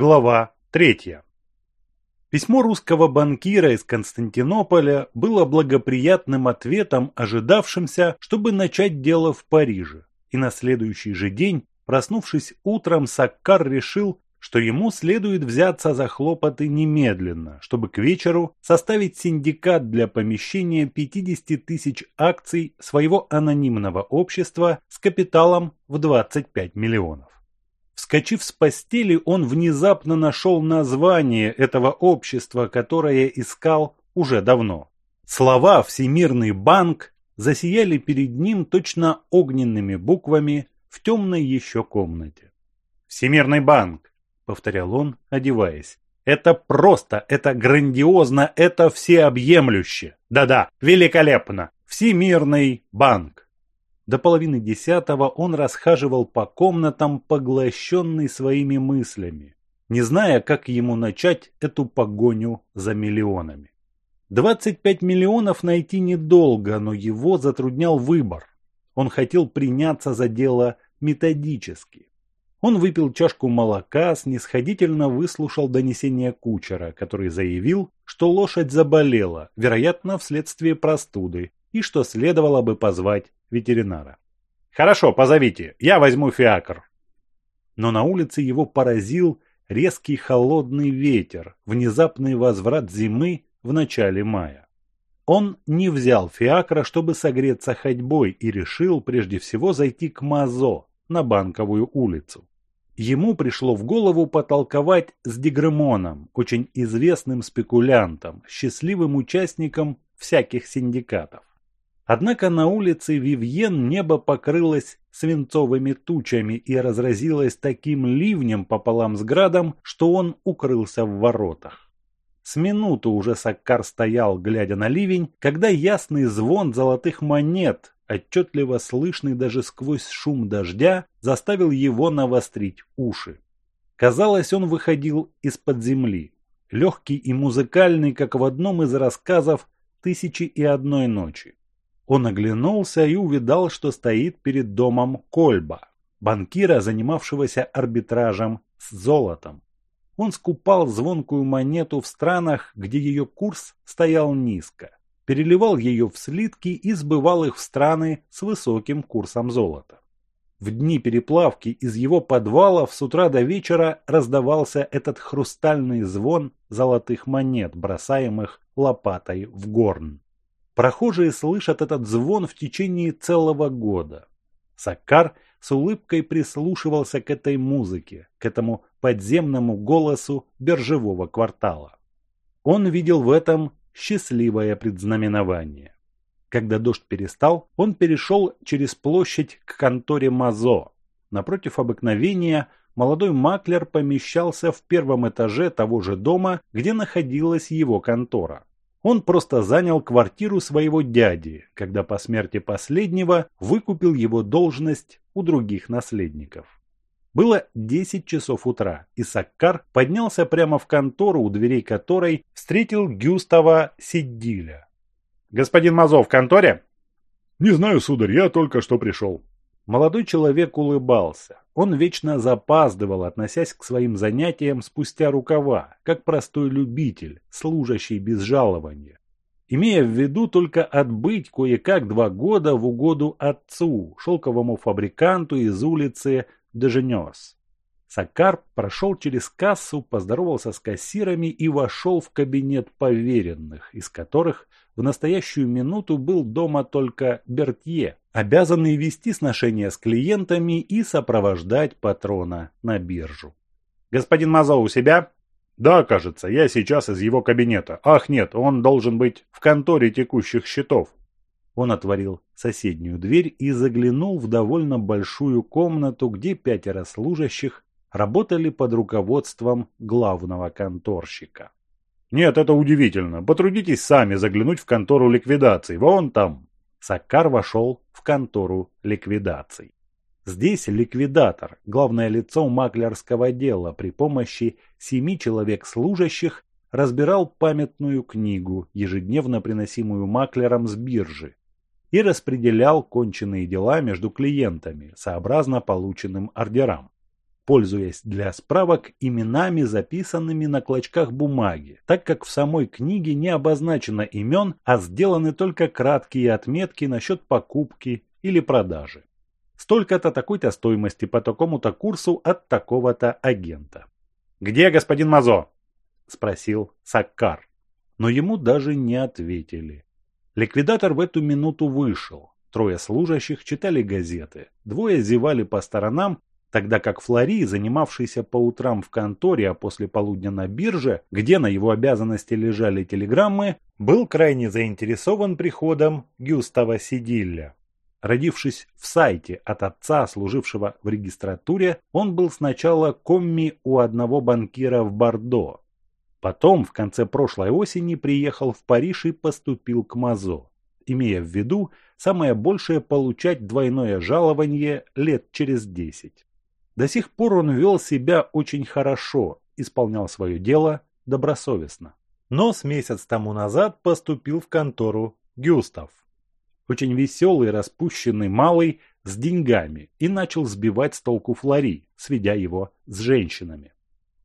Глава 3. Письмо русского банкира из Константинополя было благоприятным ответом, ожидавшимся, чтобы начать дело в Париже. И на следующий же день, проснувшись утром, Саккар решил, что ему следует взяться за хлопоты немедленно, чтобы к вечеру составить синдикат для помещения 50 тысяч акций своего анонимного общества с капиталом в 25 миллионов. Вскочив с постели, он внезапно нашел название этого общества, которое искал уже давно. Слова «Всемирный банк» засияли перед ним точно огненными буквами в темной еще комнате. «Всемирный банк», — повторял он, одеваясь. «Это просто, это грандиозно, это всеобъемлюще. Да-да, великолепно. Всемирный банк». До половины десятого он расхаживал по комнатам, поглощенный своими мыслями, не зная, как ему начать эту погоню за миллионами. 25 миллионов найти недолго, но его затруднял выбор. Он хотел приняться за дело методически. Он выпил чашку молока, снисходительно выслушал донесение кучера, который заявил, что лошадь заболела, вероятно, вследствие простуды, и что следовало бы позвать ветеринара. «Хорошо, позовите, я возьму фиакр». Но на улице его поразил резкий холодный ветер, внезапный возврат зимы в начале мая. Он не взял фиакра, чтобы согреться ходьбой, и решил прежде всего зайти к Мазо на Банковую улицу. Ему пришло в голову потолковать с Дегремоном, очень известным спекулянтом, счастливым участником всяких синдикатов. Однако на улице Вивьен небо покрылось свинцовыми тучами и разразилось таким ливнем пополам с градом, что он укрылся в воротах. С минуту уже Саккар стоял, глядя на ливень, когда ясный звон золотых монет, отчетливо слышный даже сквозь шум дождя, заставил его навострить уши. Казалось, он выходил из-под земли, легкий и музыкальный, как в одном из рассказов «Тысячи и одной ночи». Он оглянулся и увидал, что стоит перед домом Кольба, банкира, занимавшегося арбитражем с золотом. Он скупал звонкую монету в странах, где ее курс стоял низко, переливал ее в слитки и сбывал их в страны с высоким курсом золота. В дни переплавки из его подвалов с утра до вечера раздавался этот хрустальный звон золотых монет, бросаемых лопатой в горн. Прохожие слышат этот звон в течение целого года. Саккар с улыбкой прислушивался к этой музыке, к этому подземному голосу биржевого квартала. Он видел в этом счастливое предзнаменование. Когда дождь перестал, он перешел через площадь к конторе Мазо. Напротив обыкновения молодой маклер помещался в первом этаже того же дома, где находилась его контора. Он просто занял квартиру своего дяди, когда по смерти последнего выкупил его должность у других наследников. Было 10 часов утра, и Саккар поднялся прямо в контору, у дверей которой встретил Гюстава Сиддиля. «Господин Мазов в конторе?» «Не знаю, сударь, я только что пришел». Молодой человек улыбался. Он вечно запаздывал, относясь к своим занятиям спустя рукава, как простой любитель, служащий без жалования. Имея в виду только отбыть кое-как два года в угоду отцу, шелковому фабриканту из улицы Деженес. Сакар прошел через кассу, поздоровался с кассирами и вошел в кабинет поверенных, из которых в настоящую минуту был дома только Бертье, обязанный вести сношения с клиентами и сопровождать патрона на биржу. «Господин Мазо у себя?» «Да, кажется, я сейчас из его кабинета. Ах, нет, он должен быть в конторе текущих счетов». Он отворил соседнюю дверь и заглянул в довольно большую комнату, где пятеро служащих работали под руководством главного конторщика. «Нет, это удивительно. Потрудитесь сами заглянуть в контору ликвидации. Вон там». Саккар вошел в контору ликвидаций. Здесь ликвидатор, главное лицо маклерского дела, при помощи семи человек служащих разбирал памятную книгу, ежедневно приносимую маклером с биржи, и распределял конченые дела между клиентами, сообразно полученным ордерам. Пользуясь для справок именами, записанными на клочках бумаги, так как в самой книге не обозначено имен, а сделаны только краткие отметки насчет покупки или продажи. Столько-то такой-то стоимости по такому-то курсу от такого-то агента. «Где господин Мазо?» – спросил Саккар. Но ему даже не ответили. Ликвидатор в эту минуту вышел. Трое служащих читали газеты. Двое зевали по сторонам, тогда как Флори, занимавшийся по утрам в конторе, а после полудня на бирже, где на его обязанности лежали телеграммы, был крайне заинтересован приходом Гюстава Сидилля. Родившись в сайте от отца, служившего в регистратуре, он был сначала комми у одного банкира в Бордо. Потом, в конце прошлой осени, приехал в Париж и поступил к Мазо, имея в виду самое большее получать двойное жалование лет через десять. До сих пор он вел себя очень хорошо, исполнял свое дело добросовестно. Но с месяц тому назад поступил в контору Гюстав очень веселый, распущенный малый, с деньгами, и начал сбивать с толку Флори, сведя его с женщинами.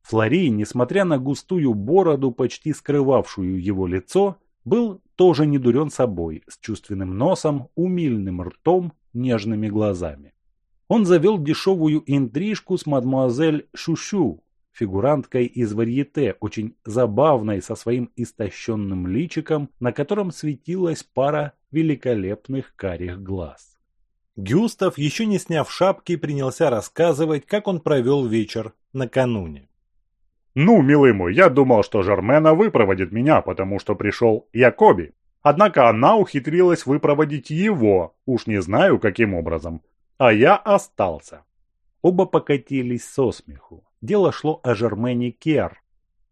Флори, несмотря на густую бороду, почти скрывавшую его лицо, был тоже не дурен собой, с чувственным носом, умильным ртом, нежными глазами. Он завел дешевую интрижку с мадмуазель Шушу, фигуранткой из варьете, очень забавной со своим истощенным личиком, на котором светилась пара великолепных карих глаз. Гюстав, еще не сняв шапки, принялся рассказывать, как он провел вечер накануне. «Ну, милый мой, я думал, что Жермена выпроводит меня, потому что пришел Якоби. Однако она ухитрилась выпроводить его, уж не знаю каким образом. А я остался». Оба покатились со смеху. Дело шло о Жермене Кер,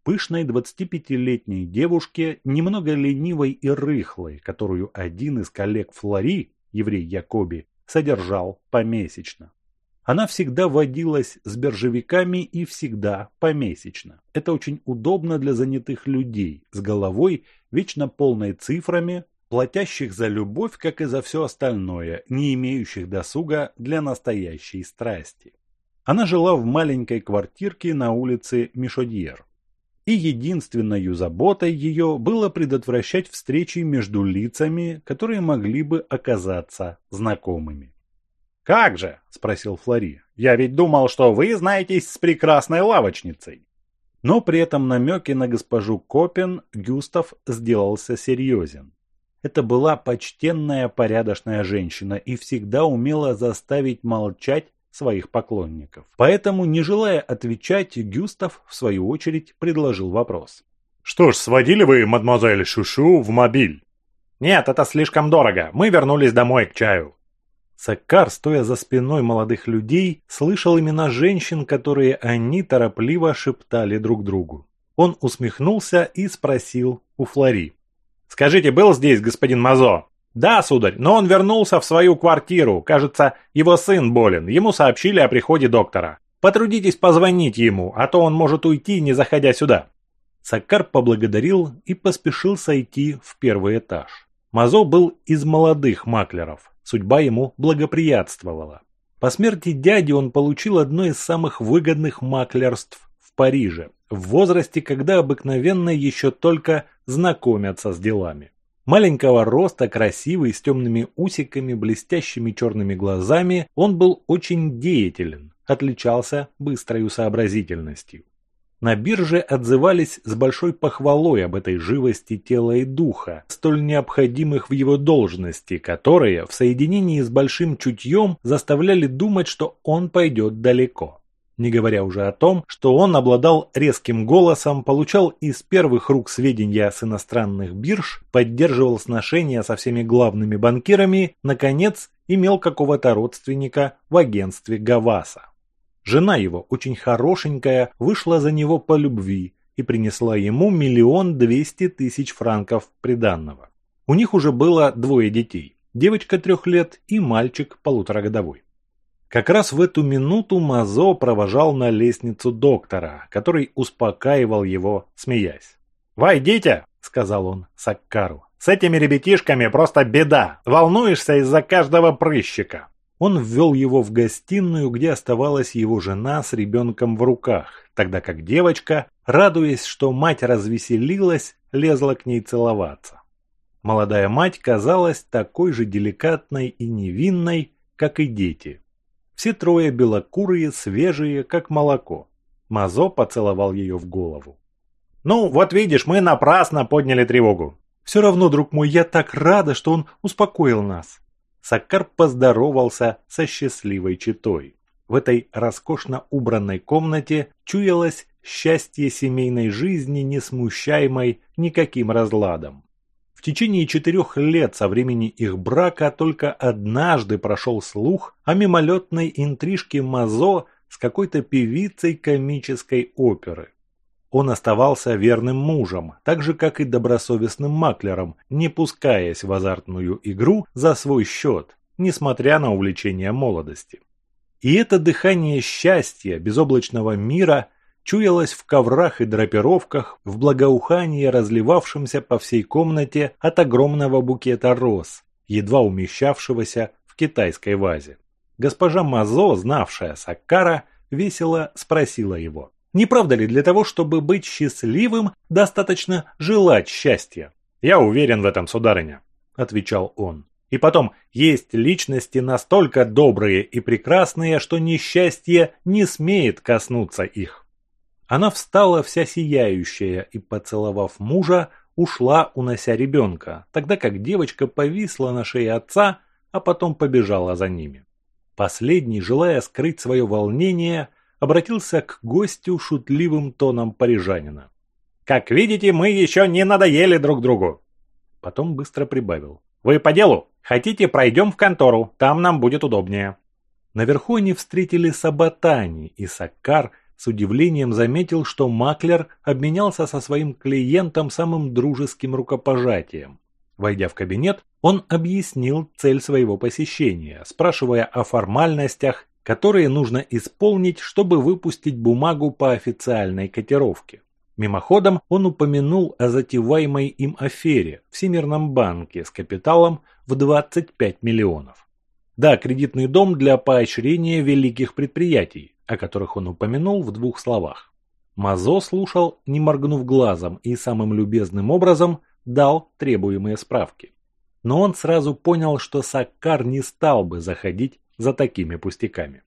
пышной 25-летней девушке, немного ленивой и рыхлой, которую один из коллег Флори, еврей Якоби, содержал помесячно. Она всегда водилась с биржевиками и всегда помесячно. Это очень удобно для занятых людей, с головой, вечно полной цифрами, платящих за любовь, как и за все остальное, не имеющих досуга для настоящей страсти. Она жила в маленькой квартирке на улице Мишодьер и единственной заботой ее было предотвращать встречи между лицами, которые могли бы оказаться знакомыми. «Как же?» – спросил Флори. «Я ведь думал, что вы знаетесь с прекрасной лавочницей». Но при этом намеке на госпожу Копен Гюстав сделался серьезен. Это была почтенная порядочная женщина и всегда умела заставить молчать своих поклонников. Поэтому, не желая отвечать, Гюстав, в свою очередь, предложил вопрос. «Что ж, сводили вы, мадемуазель Шушу, в мобиль?» «Нет, это слишком дорого. Мы вернулись домой к чаю». Саккар, стоя за спиной молодых людей, слышал имена женщин, которые они торопливо шептали друг другу. Он усмехнулся и спросил у Флори. «Скажите, был здесь господин Мазо?» «Да, сударь, но он вернулся в свою квартиру. Кажется, его сын болен. Ему сообщили о приходе доктора. Потрудитесь позвонить ему, а то он может уйти, не заходя сюда». Саккар поблагодарил и поспешил сойти в первый этаж. Мазо был из молодых маклеров. Судьба ему благоприятствовала. По смерти дяди он получил одно из самых выгодных маклерств в Париже, в возрасте, когда обыкновенно еще только знакомятся с делами. Маленького роста, красивый, с темными усиками, блестящими черными глазами, он был очень деятелен, отличался быстрой сообразительностью. На бирже отзывались с большой похвалой об этой живости тела и духа, столь необходимых в его должности, которые в соединении с большим чутьем заставляли думать, что он пойдет далеко не говоря уже о том, что он обладал резким голосом, получал из первых рук сведения с иностранных бирж, поддерживал сношения со всеми главными банкирами, наконец, имел какого-то родственника в агентстве Гаваса. Жена его, очень хорошенькая, вышла за него по любви и принесла ему миллион двести тысяч франков приданного. У них уже было двое детей, девочка трех лет и мальчик полуторагодовой. Как раз в эту минуту Мазо провожал на лестницу доктора, который успокаивал его, смеясь. «Войдите!» – сказал он Саккару. «С этими ребятишками просто беда. Волнуешься из-за каждого прыщика». Он ввел его в гостиную, где оставалась его жена с ребенком в руках, тогда как девочка, радуясь, что мать развеселилась, лезла к ней целоваться. Молодая мать казалась такой же деликатной и невинной, как и дети. Все трое белокурые, свежие, как молоко. Мазо поцеловал ее в голову. «Ну, вот видишь, мы напрасно подняли тревогу». «Все равно, друг мой, я так рада, что он успокоил нас». Саккар поздоровался со счастливой читой. В этой роскошно убранной комнате чуялось счастье семейной жизни, не смущаемой никаким разладом. Течение четырех лет со времени их брака только однажды прошел слух о мимолетной интрижке Мазо с какой-то певицей комической оперы. Он оставался верным мужем, так же как и добросовестным маклером, не пускаясь в азартную игру за свой счет, несмотря на увлечение молодости. И это дыхание счастья, безоблачного мира чуялось в коврах и драпировках, в благоухании, разливавшемся по всей комнате от огромного букета роз, едва умещавшегося в китайской вазе. Госпожа Мазо, знавшая Саккара, весело спросила его, не правда ли для того, чтобы быть счастливым, достаточно желать счастья? «Я уверен в этом, сударыня», – отвечал он. И потом, есть личности настолько добрые и прекрасные, что несчастье не смеет коснуться их. Она встала вся сияющая и, поцеловав мужа, ушла, унося ребенка, тогда как девочка повисла на шее отца, а потом побежала за ними. Последний, желая скрыть свое волнение, обратился к гостю шутливым тоном парижанина. «Как видите, мы еще не надоели друг другу!» Потом быстро прибавил. «Вы по делу? Хотите, пройдем в контору, там нам будет удобнее». Наверху они встретили Саботани, и Саккар – с удивлением заметил, что маклер обменялся со своим клиентом самым дружеским рукопожатием. Войдя в кабинет, он объяснил цель своего посещения, спрашивая о формальностях, которые нужно исполнить, чтобы выпустить бумагу по официальной котировке. Мимоходом он упомянул о затеваемой им афере в Всемирном банке с капиталом в 25 миллионов. Да, кредитный дом для поощрения великих предприятий, о которых он упомянул в двух словах. Мазо слушал, не моргнув глазом, и самым любезным образом дал требуемые справки. Но он сразу понял, что Саккар не стал бы заходить за такими пустяками.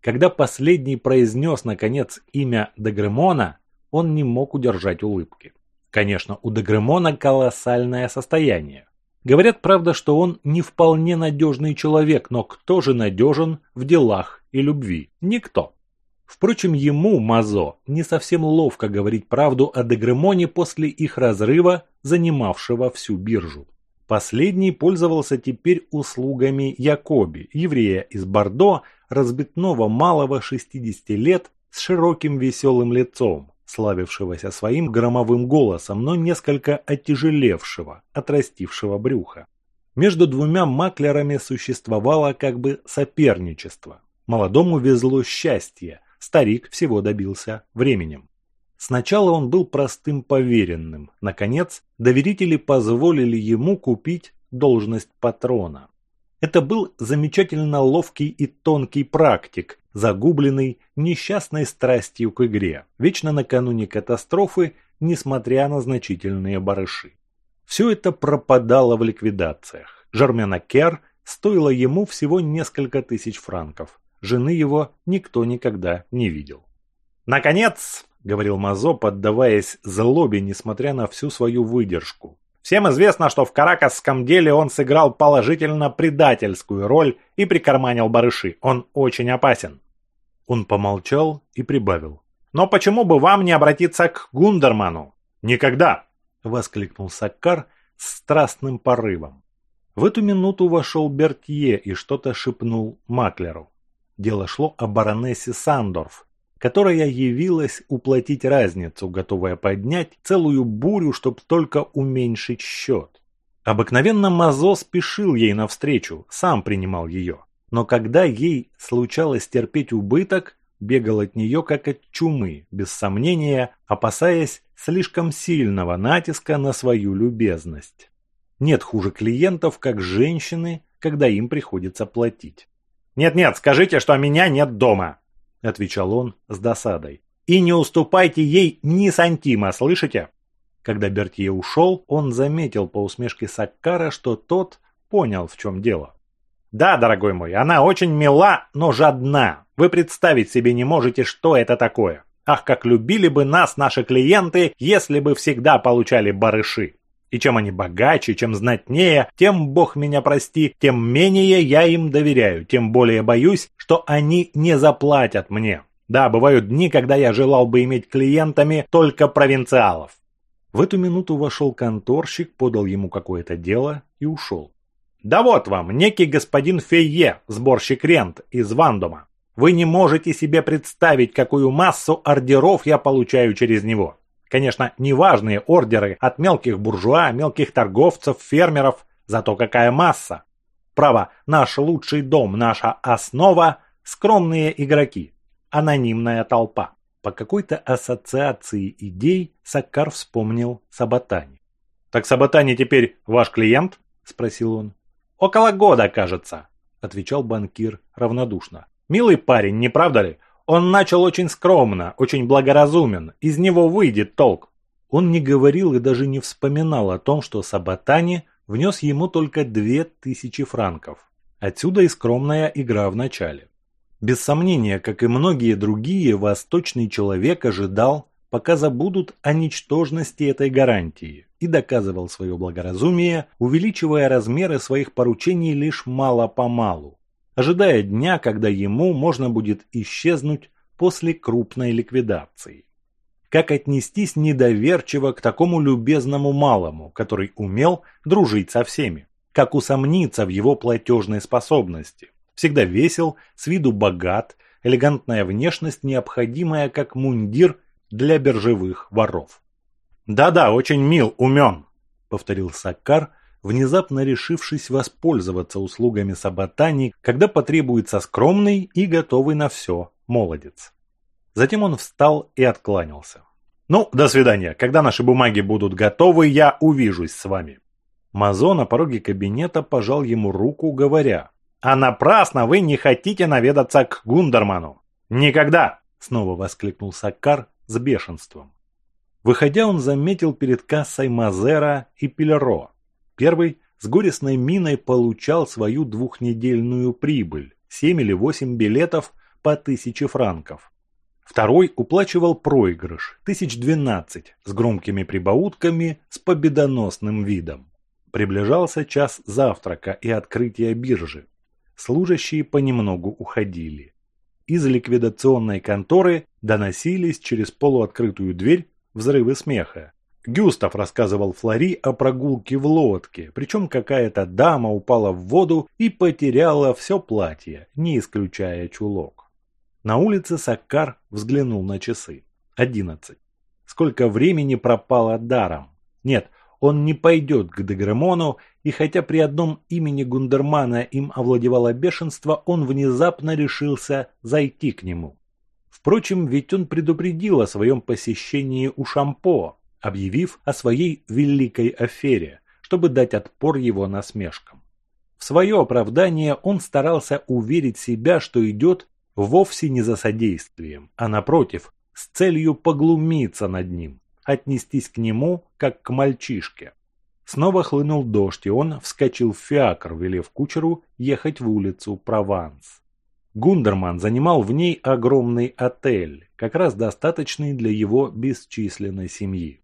Когда последний произнес, наконец, имя Дегремона, он не мог удержать улыбки. Конечно, у Дегремона колоссальное состояние. Говорят, правда, что он не вполне надежный человек, но кто же надежен в делах и любви? Никто. Впрочем, ему, Мазо, не совсем ловко говорить правду о Дегремоне после их разрыва, занимавшего всю биржу. Последний пользовался теперь услугами Якоби, еврея из Бордо, разбитного малого 60 лет с широким веселым лицом, славившегося своим громовым голосом, но несколько оттяжелевшего, отрастившего брюха. Между двумя маклерами существовало как бы соперничество. Молодому везло счастье, старик всего добился временем. Сначала он был простым поверенным, наконец, доверители позволили ему купить должность патрона. Это был замечательно ловкий и тонкий практик, загубленный несчастной страстью к игре, вечно накануне катастрофы, несмотря на значительные барыши. Все это пропадало в ликвидациях. Жермена Кер стоило ему всего несколько тысяч франков. Жены его никто никогда не видел. «Наконец!» – говорил Мазо, поддаваясь злобе, несмотря на всю свою выдержку. «Всем известно, что в каракасском деле он сыграл положительно предательскую роль и прикарманил барыши. Он очень опасен». Он помолчал и прибавил. «Но почему бы вам не обратиться к Гундерману?» «Никогда!» – воскликнул Саккар с страстным порывом. В эту минуту вошел Бертье и что-то шепнул Маклеру. Дело шло о баронессе Сандорф, которая явилась уплатить разницу, готовая поднять целую бурю, чтобы только уменьшить счет. Обыкновенно Мазо спешил ей навстречу, сам принимал ее. Но когда ей случалось терпеть убыток, бегал от нее как от чумы, без сомнения, опасаясь слишком сильного натиска на свою любезность. Нет хуже клиентов, как женщины, когда им приходится платить. «Нет-нет, скажите, что меня нет дома», – отвечал он с досадой. «И не уступайте ей ни сантима, слышите?» Когда Бертье ушел, он заметил по усмешке Саккара, что тот понял, в чем дело. «Да, дорогой мой, она очень мила, но жадна. Вы представить себе не можете, что это такое. Ах, как любили бы нас наши клиенты, если бы всегда получали барыши. И чем они богаче, чем знатнее, тем, бог меня прости, тем менее я им доверяю, тем более боюсь, что они не заплатят мне. Да, бывают дни, когда я желал бы иметь клиентами только провинциалов. В эту минуту вошел конторщик, подал ему какое-то дело и ушел. «Да вот вам, некий господин Фейе, сборщик рент из Вандома. Вы не можете себе представить, какую массу ордеров я получаю через него. Конечно, неважные ордеры от мелких буржуа, мелких торговцев, фермеров, зато какая масса. Право, наш лучший дом, наша основа – скромные игроки, анонимная толпа. По какой-то ассоциации идей Саккар вспомнил Саботани. «Так Саботани теперь ваш клиент?» – спросил он. «Около года, кажется», – отвечал банкир равнодушно. «Милый парень, не правда ли? Он начал очень скромно, очень благоразумен. Из него выйдет толк. Он не говорил и даже не вспоминал о том, что Саботани внес ему только две тысячи франков. Отсюда и скромная игра в начале. Без сомнения, как и многие другие, восточный человек ожидал, пока забудут о ничтожности этой гарантии, и доказывал свое благоразумие, увеличивая размеры своих поручений лишь мало-помалу, ожидая дня, когда ему можно будет исчезнуть после крупной ликвидации. Как отнестись недоверчиво к такому любезному малому, который умел дружить со всеми? Как усомниться в его платежной способности? Всегда весел, с виду богат, элегантная внешность необходимая как мундир для биржевых воров. «Да-да, очень мил, умен», — повторил Саккар, внезапно решившись воспользоваться услугами Саботани, когда потребуется скромный и готовый на все молодец. Затем он встал и откланялся. «Ну, до свидания. Когда наши бумаги будут готовы, я увижусь с вами». Мазо на пороге кабинета пожал ему руку, говоря, «А напрасно вы не хотите наведаться к Гундерману!» «Никогда!» — снова воскликнул Саккар с бешенством. Выходя, он заметил перед кассой Мазера и Пелеро, Первый с горестной миной получал свою двухнедельную прибыль – 7 или 8 билетов по 1000 франков. Второй уплачивал проигрыш – 1012 с громкими прибаутками с победоносным видом. Приближался час завтрака и открытия биржи. Служащие понемногу уходили. Из ликвидационной конторы доносились через полуоткрытую дверь взрывы смеха. Гюстав рассказывал Флори о прогулке в лодке, причем какая-то дама упала в воду и потеряла все платье, не исключая чулок. На улице Саккар взглянул на часы. Одиннадцать. Сколько времени пропало даром? Нет, он не пойдет к Дегремону, и хотя при одном имени Гундермана им овладевало бешенство, он внезапно решился зайти к нему. Впрочем, ведь он предупредил о своем посещении у Шампо, объявив о своей великой афере, чтобы дать отпор его насмешкам. В свое оправдание он старался уверить себя, что идет вовсе не за содействием, а напротив, с целью поглумиться над ним, отнестись к нему, как к мальчишке. Снова хлынул дождь, и он вскочил в фиакр, велев кучеру ехать в улицу Прованс. Гундерман занимал в ней огромный отель, как раз достаточный для его бесчисленной семьи.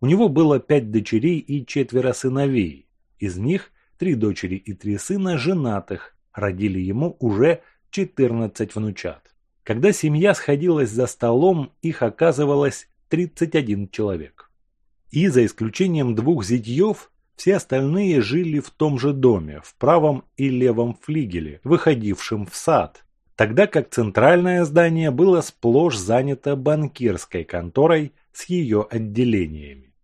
У него было пять дочерей и четверо сыновей. Из них три дочери и три сына женатых, родили ему уже 14 внучат. Когда семья сходилась за столом, их оказывалось 31 человек. И за исключением двух зятьев, все остальные жили в том же доме, в правом и левом флигеле, выходившем в сад, тогда как центральное здание было сплошь занято банкирской конторой с ее отделениями.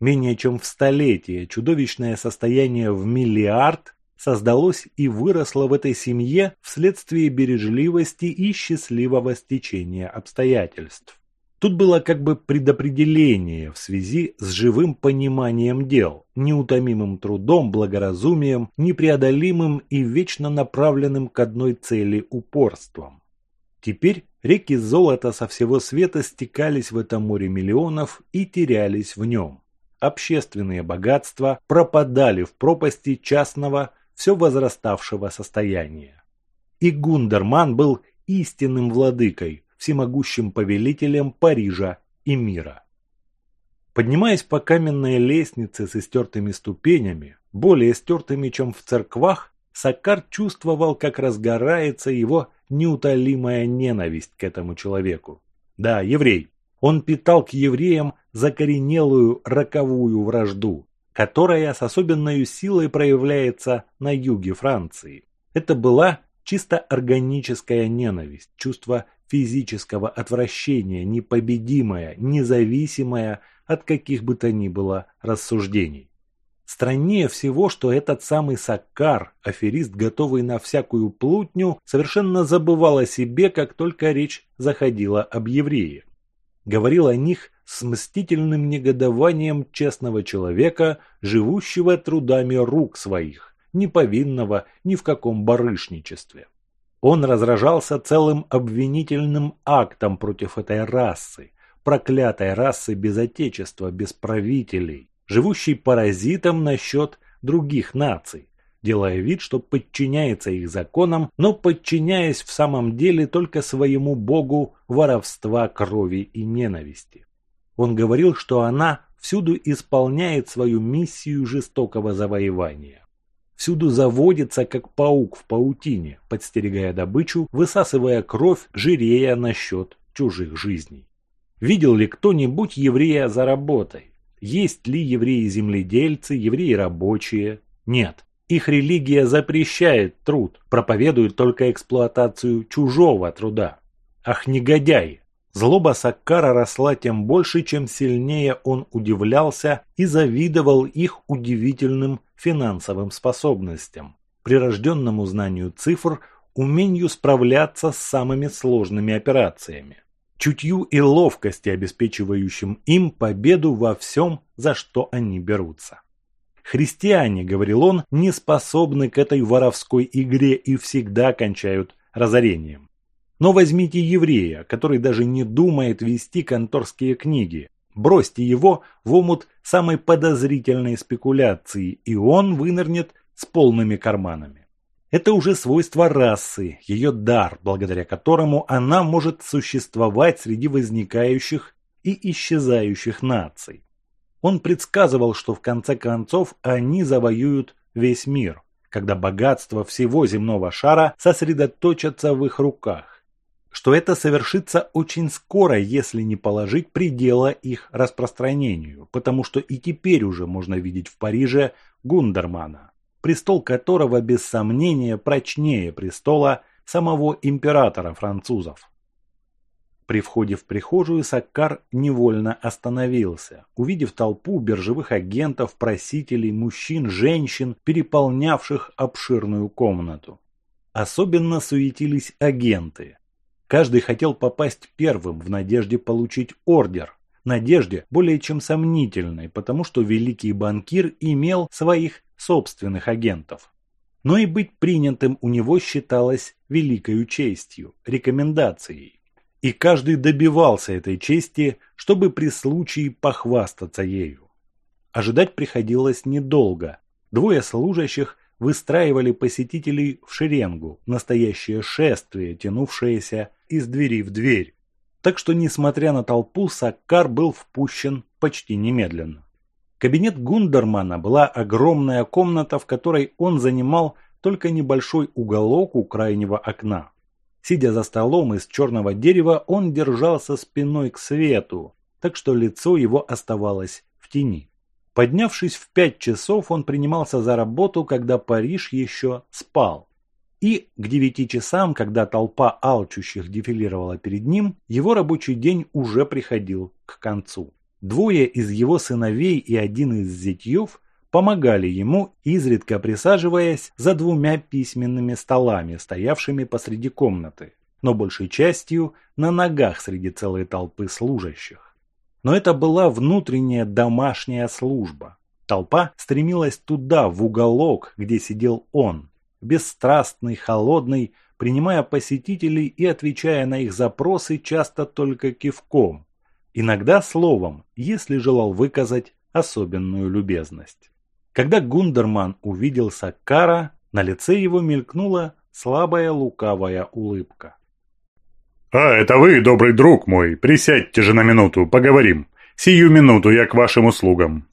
Менее чем в столетие чудовищное состояние в миллиард создалось и выросло в этой семье вследствие бережливости и счастливого стечения обстоятельств. Тут было как бы предопределение в связи с живым пониманием дел, неутомимым трудом, благоразумием, непреодолимым и вечно направленным к одной цели упорством. Теперь реки золота со всего света стекались в это море миллионов и терялись в нем. Общественные богатства пропадали в пропасти частного, все возраставшего состояния. И Гундерман был истинным владыкой, всемогущим повелителем Парижа и мира. Поднимаясь по каменной лестнице с истертыми ступенями, более стертыми, чем в церквах, Саккар чувствовал, как разгорается его неутолимая ненависть к этому человеку. Да, еврей. Он питал к евреям закоренелую роковую вражду, которая с особенной силой проявляется на юге Франции. Это была чисто органическая ненависть, чувство физического отвращения, непобедимое, независимое от каких бы то ни было рассуждений. Страннее всего, что этот самый Саккар, аферист, готовый на всякую плутню, совершенно забывал о себе, как только речь заходила об евреях. Говорил о них с мстительным негодованием честного человека, живущего трудами рук своих, не повинного ни в каком барышничестве. Он разражался целым обвинительным актом против этой расы, проклятой расы без отечества, без правителей, живущий паразитом насчет других наций, делая вид, что подчиняется их законам, но подчиняясь в самом деле только своему богу воровства, крови и ненависти. Он говорил, что она всюду исполняет свою миссию жестокого завоевания. Всюду заводится, как паук в паутине, подстерегая добычу, высасывая кровь, жирея насчет чужих жизней. Видел ли кто-нибудь еврея за работой? Есть ли евреи-земледельцы, евреи-рабочие? Нет. Их религия запрещает труд, проповедует только эксплуатацию чужого труда. Ах, негодяи! Злоба Саккара росла тем больше, чем сильнее он удивлялся и завидовал их удивительным финансовым способностям, прирожденному знанию цифр, умению справляться с самыми сложными операциями чутью и ловкости, обеспечивающим им победу во всем, за что они берутся. Христиане, говорил он, не способны к этой воровской игре и всегда кончают разорением. Но возьмите еврея, который даже не думает вести конторские книги, бросьте его в омут самой подозрительной спекуляции, и он вынырнет с полными карманами. Это уже свойство расы, ее дар, благодаря которому она может существовать среди возникающих и исчезающих наций. Он предсказывал, что в конце концов они завоюют весь мир, когда богатство всего земного шара сосредоточатся в их руках. Что это совершится очень скоро, если не положить предела их распространению, потому что и теперь уже можно видеть в Париже Гундермана престол которого без сомнения прочнее престола самого императора французов. При входе в прихожую Саккар невольно остановился, увидев толпу биржевых агентов, просителей, мужчин, женщин, переполнявших обширную комнату. Особенно суетились агенты. Каждый хотел попасть первым в надежде получить ордер, надежде более чем сомнительной, потому что великий банкир имел своих собственных агентов. Но и быть принятым у него считалось великой честью, рекомендацией. И каждый добивался этой чести, чтобы при случае похвастаться ею. Ожидать приходилось недолго. Двое служащих выстраивали посетителей в шеренгу, настоящее шествие, тянувшееся из двери в дверь. Так что, несмотря на толпу, Саккар был впущен почти немедленно. Кабинет Гундермана была огромная комната, в которой он занимал только небольшой уголок у крайнего окна. Сидя за столом из черного дерева, он держался спиной к свету, так что лицо его оставалось в тени. Поднявшись в пять часов, он принимался за работу, когда Париж еще спал. И к девяти часам, когда толпа алчущих дефилировала перед ним, его рабочий день уже приходил к концу. Двое из его сыновей и один из зятьев помогали ему, изредка присаживаясь за двумя письменными столами, стоявшими посреди комнаты. но большей частью на ногах среди целой толпы служащих. Но это была внутренняя домашняя служба. Толпа стремилась туда, в уголок, где сидел он, бесстрастный, холодный, принимая посетителей и отвечая на их запросы часто только кивком, иногда словом, если желал выказать особенную любезность. Когда Гундерман увидел Саккара, на лице его мелькнула слабая лукавая улыбка. «А, это вы, добрый друг мой, присядьте же на минуту, поговорим. Сию минуту я к вашим услугам».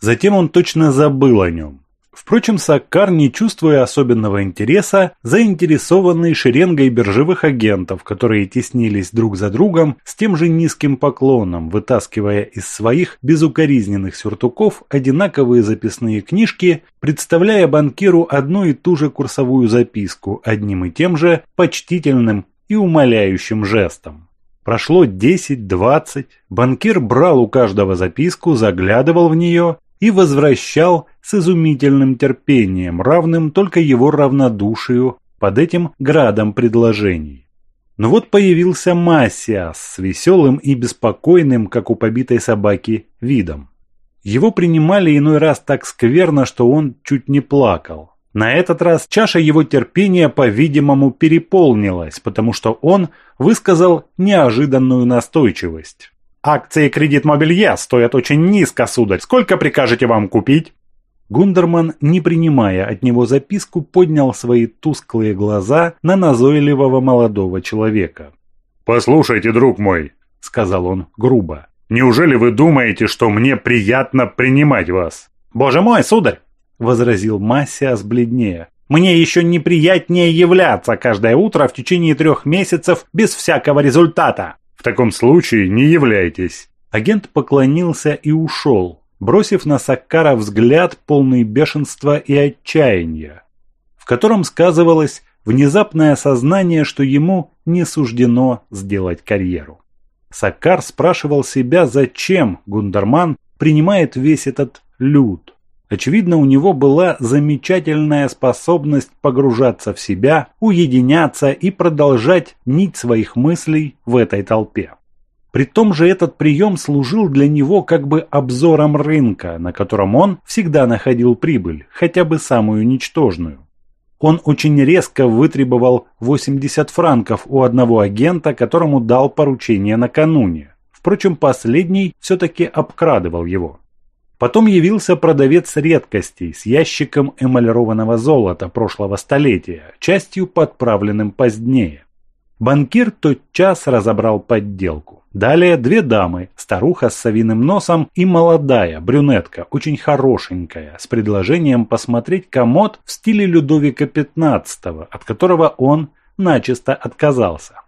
Затем он точно забыл о нем. Впрочем, Саккар, не чувствуя особенного интереса, заинтересованный шеренгой биржевых агентов, которые теснились друг за другом с тем же низким поклоном, вытаскивая из своих безукоризненных сюртуков одинаковые записные книжки, представляя банкиру одну и ту же курсовую записку одним и тем же почтительным и умоляющим жестом. Прошло 10-20, банкир брал у каждого записку, заглядывал в нее и возвращал с изумительным терпением, равным только его равнодушию под этим градом предложений. Но вот появился Массиас с веселым и беспокойным, как у побитой собаки, видом. Его принимали иной раз так скверно, что он чуть не плакал. На этот раз чаша его терпения, по-видимому, переполнилась, потому что он высказал неожиданную настойчивость. «Акции кредит мобилье стоят очень низко, сударь. Сколько прикажете вам купить?» Гундерман, не принимая от него записку, поднял свои тусклые глаза на назойливого молодого человека. «Послушайте, друг мой», — сказал он грубо, — «неужели вы думаете, что мне приятно принимать вас?» «Боже мой, сударь!» — возразил Массиас бледнее. «Мне еще неприятнее являться каждое утро в течение трех месяцев без всякого результата!» «В таком случае не являйтесь!» Агент поклонился и ушел, бросив на Саккара взгляд полный бешенства и отчаяния, в котором сказывалось внезапное осознание, что ему не суждено сделать карьеру. Саккар спрашивал себя, зачем Гундерман принимает весь этот люд. Очевидно, у него была замечательная способность погружаться в себя, уединяться и продолжать нить своих мыслей в этой толпе. При том же этот прием служил для него как бы обзором рынка, на котором он всегда находил прибыль, хотя бы самую ничтожную. Он очень резко вытребовал 80 франков у одного агента, которому дал поручение накануне. Впрочем, последний все-таки обкрадывал его. Потом явился продавец редкостей с ящиком эмалированного золота прошлого столетия, частью подправленным позднее. Банкир тотчас разобрал подделку. Далее две дамы, старуха с совиным носом и молодая, брюнетка, очень хорошенькая, с предложением посмотреть комод в стиле Людовика XV, от которого он начисто отказался.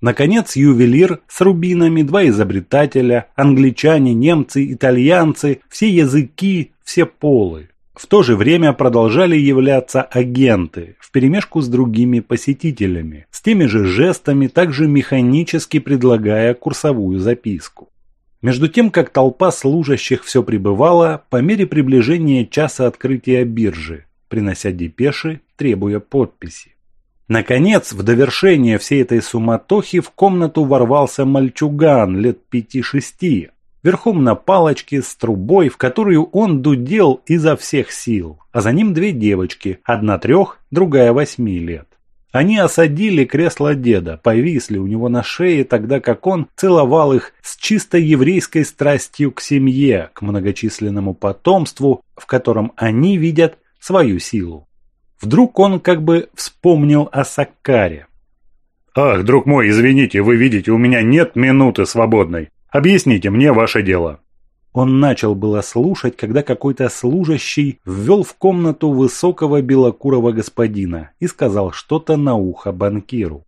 Наконец, ювелир с рубинами, два изобретателя, англичане, немцы, итальянцы, все языки, все полы. В то же время продолжали являться агенты, вперемешку с другими посетителями, с теми же жестами, также механически предлагая курсовую записку. Между тем, как толпа служащих все прибывала, по мере приближения часа открытия биржи, принося депеши, требуя подписи. Наконец, в довершение всей этой суматохи в комнату ворвался мальчуган лет пяти-шести, верхом на палочке с трубой, в которую он дудел изо всех сил, а за ним две девочки, одна трех, другая восьми лет. Они осадили кресло деда, повисли у него на шее, тогда как он целовал их с чисто еврейской страстью к семье, к многочисленному потомству, в котором они видят свою силу. Вдруг он как бы вспомнил о Саккаре. «Ах, друг мой, извините, вы видите, у меня нет минуты свободной. Объясните мне ваше дело». Он начал было слушать, когда какой-то служащий ввел в комнату высокого белокурого господина и сказал что-то на ухо банкиру.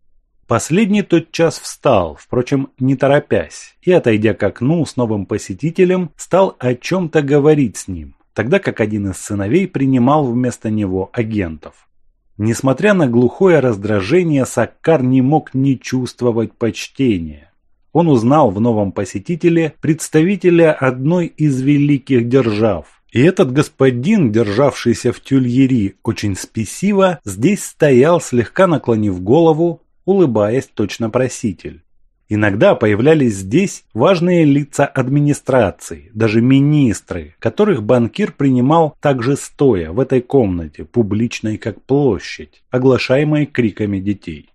Последний тотчас встал, впрочем, не торопясь, и, отойдя к окну с новым посетителем, стал о чем-то говорить с ним тогда как один из сыновей принимал вместо него агентов. Несмотря на глухое раздражение, Саккар не мог не чувствовать почтения. Он узнал в новом посетителе представителя одной из великих держав. И этот господин, державшийся в тюльери очень спесиво, здесь стоял, слегка наклонив голову, улыбаясь точно проситель. Иногда появлялись здесь важные лица администрации, даже министры, которых банкир принимал также стоя в этой комнате, публичной как площадь, оглашаемой криками детей.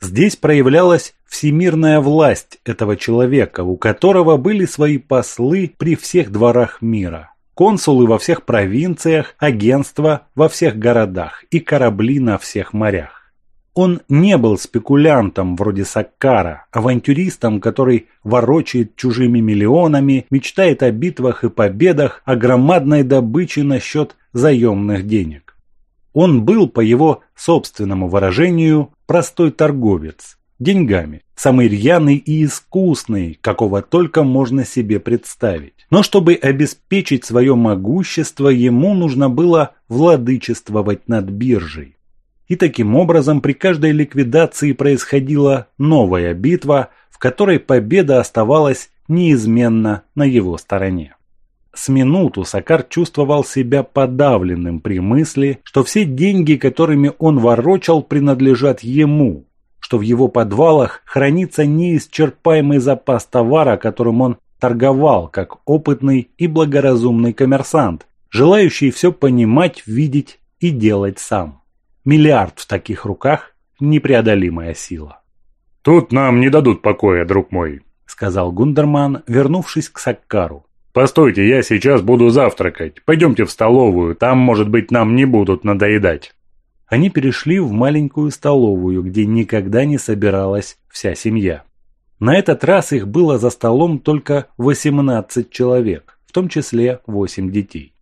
Здесь проявлялась всемирная власть этого человека, у которого были свои послы при всех дворах мира, консулы во всех провинциях, агентства во всех городах и корабли на всех морях. Он не был спекулянтом вроде Саккара, авантюристом, который ворочает чужими миллионами, мечтает о битвах и победах, о громадной добыче на счет заемных денег. Он был, по его собственному выражению, простой торговец, деньгами, самый рьяный и искусный, какого только можно себе представить. Но чтобы обеспечить свое могущество, ему нужно было владычествовать над биржей. И таким образом при каждой ликвидации происходила новая битва, в которой победа оставалась неизменно на его стороне. С минуту Сакар чувствовал себя подавленным при мысли, что все деньги, которыми он ворочал, принадлежат ему, что в его подвалах хранится неисчерпаемый запас товара, которым он торговал как опытный и благоразумный коммерсант, желающий все понимать, видеть и делать сам. Миллиард в таких руках – непреодолимая сила. «Тут нам не дадут покоя, друг мой», – сказал Гундерман, вернувшись к Саккару. «Постойте, я сейчас буду завтракать. Пойдемте в столовую, там, может быть, нам не будут надоедать». Они перешли в маленькую столовую, где никогда не собиралась вся семья. На этот раз их было за столом только 18 человек, в том числе 8 детей.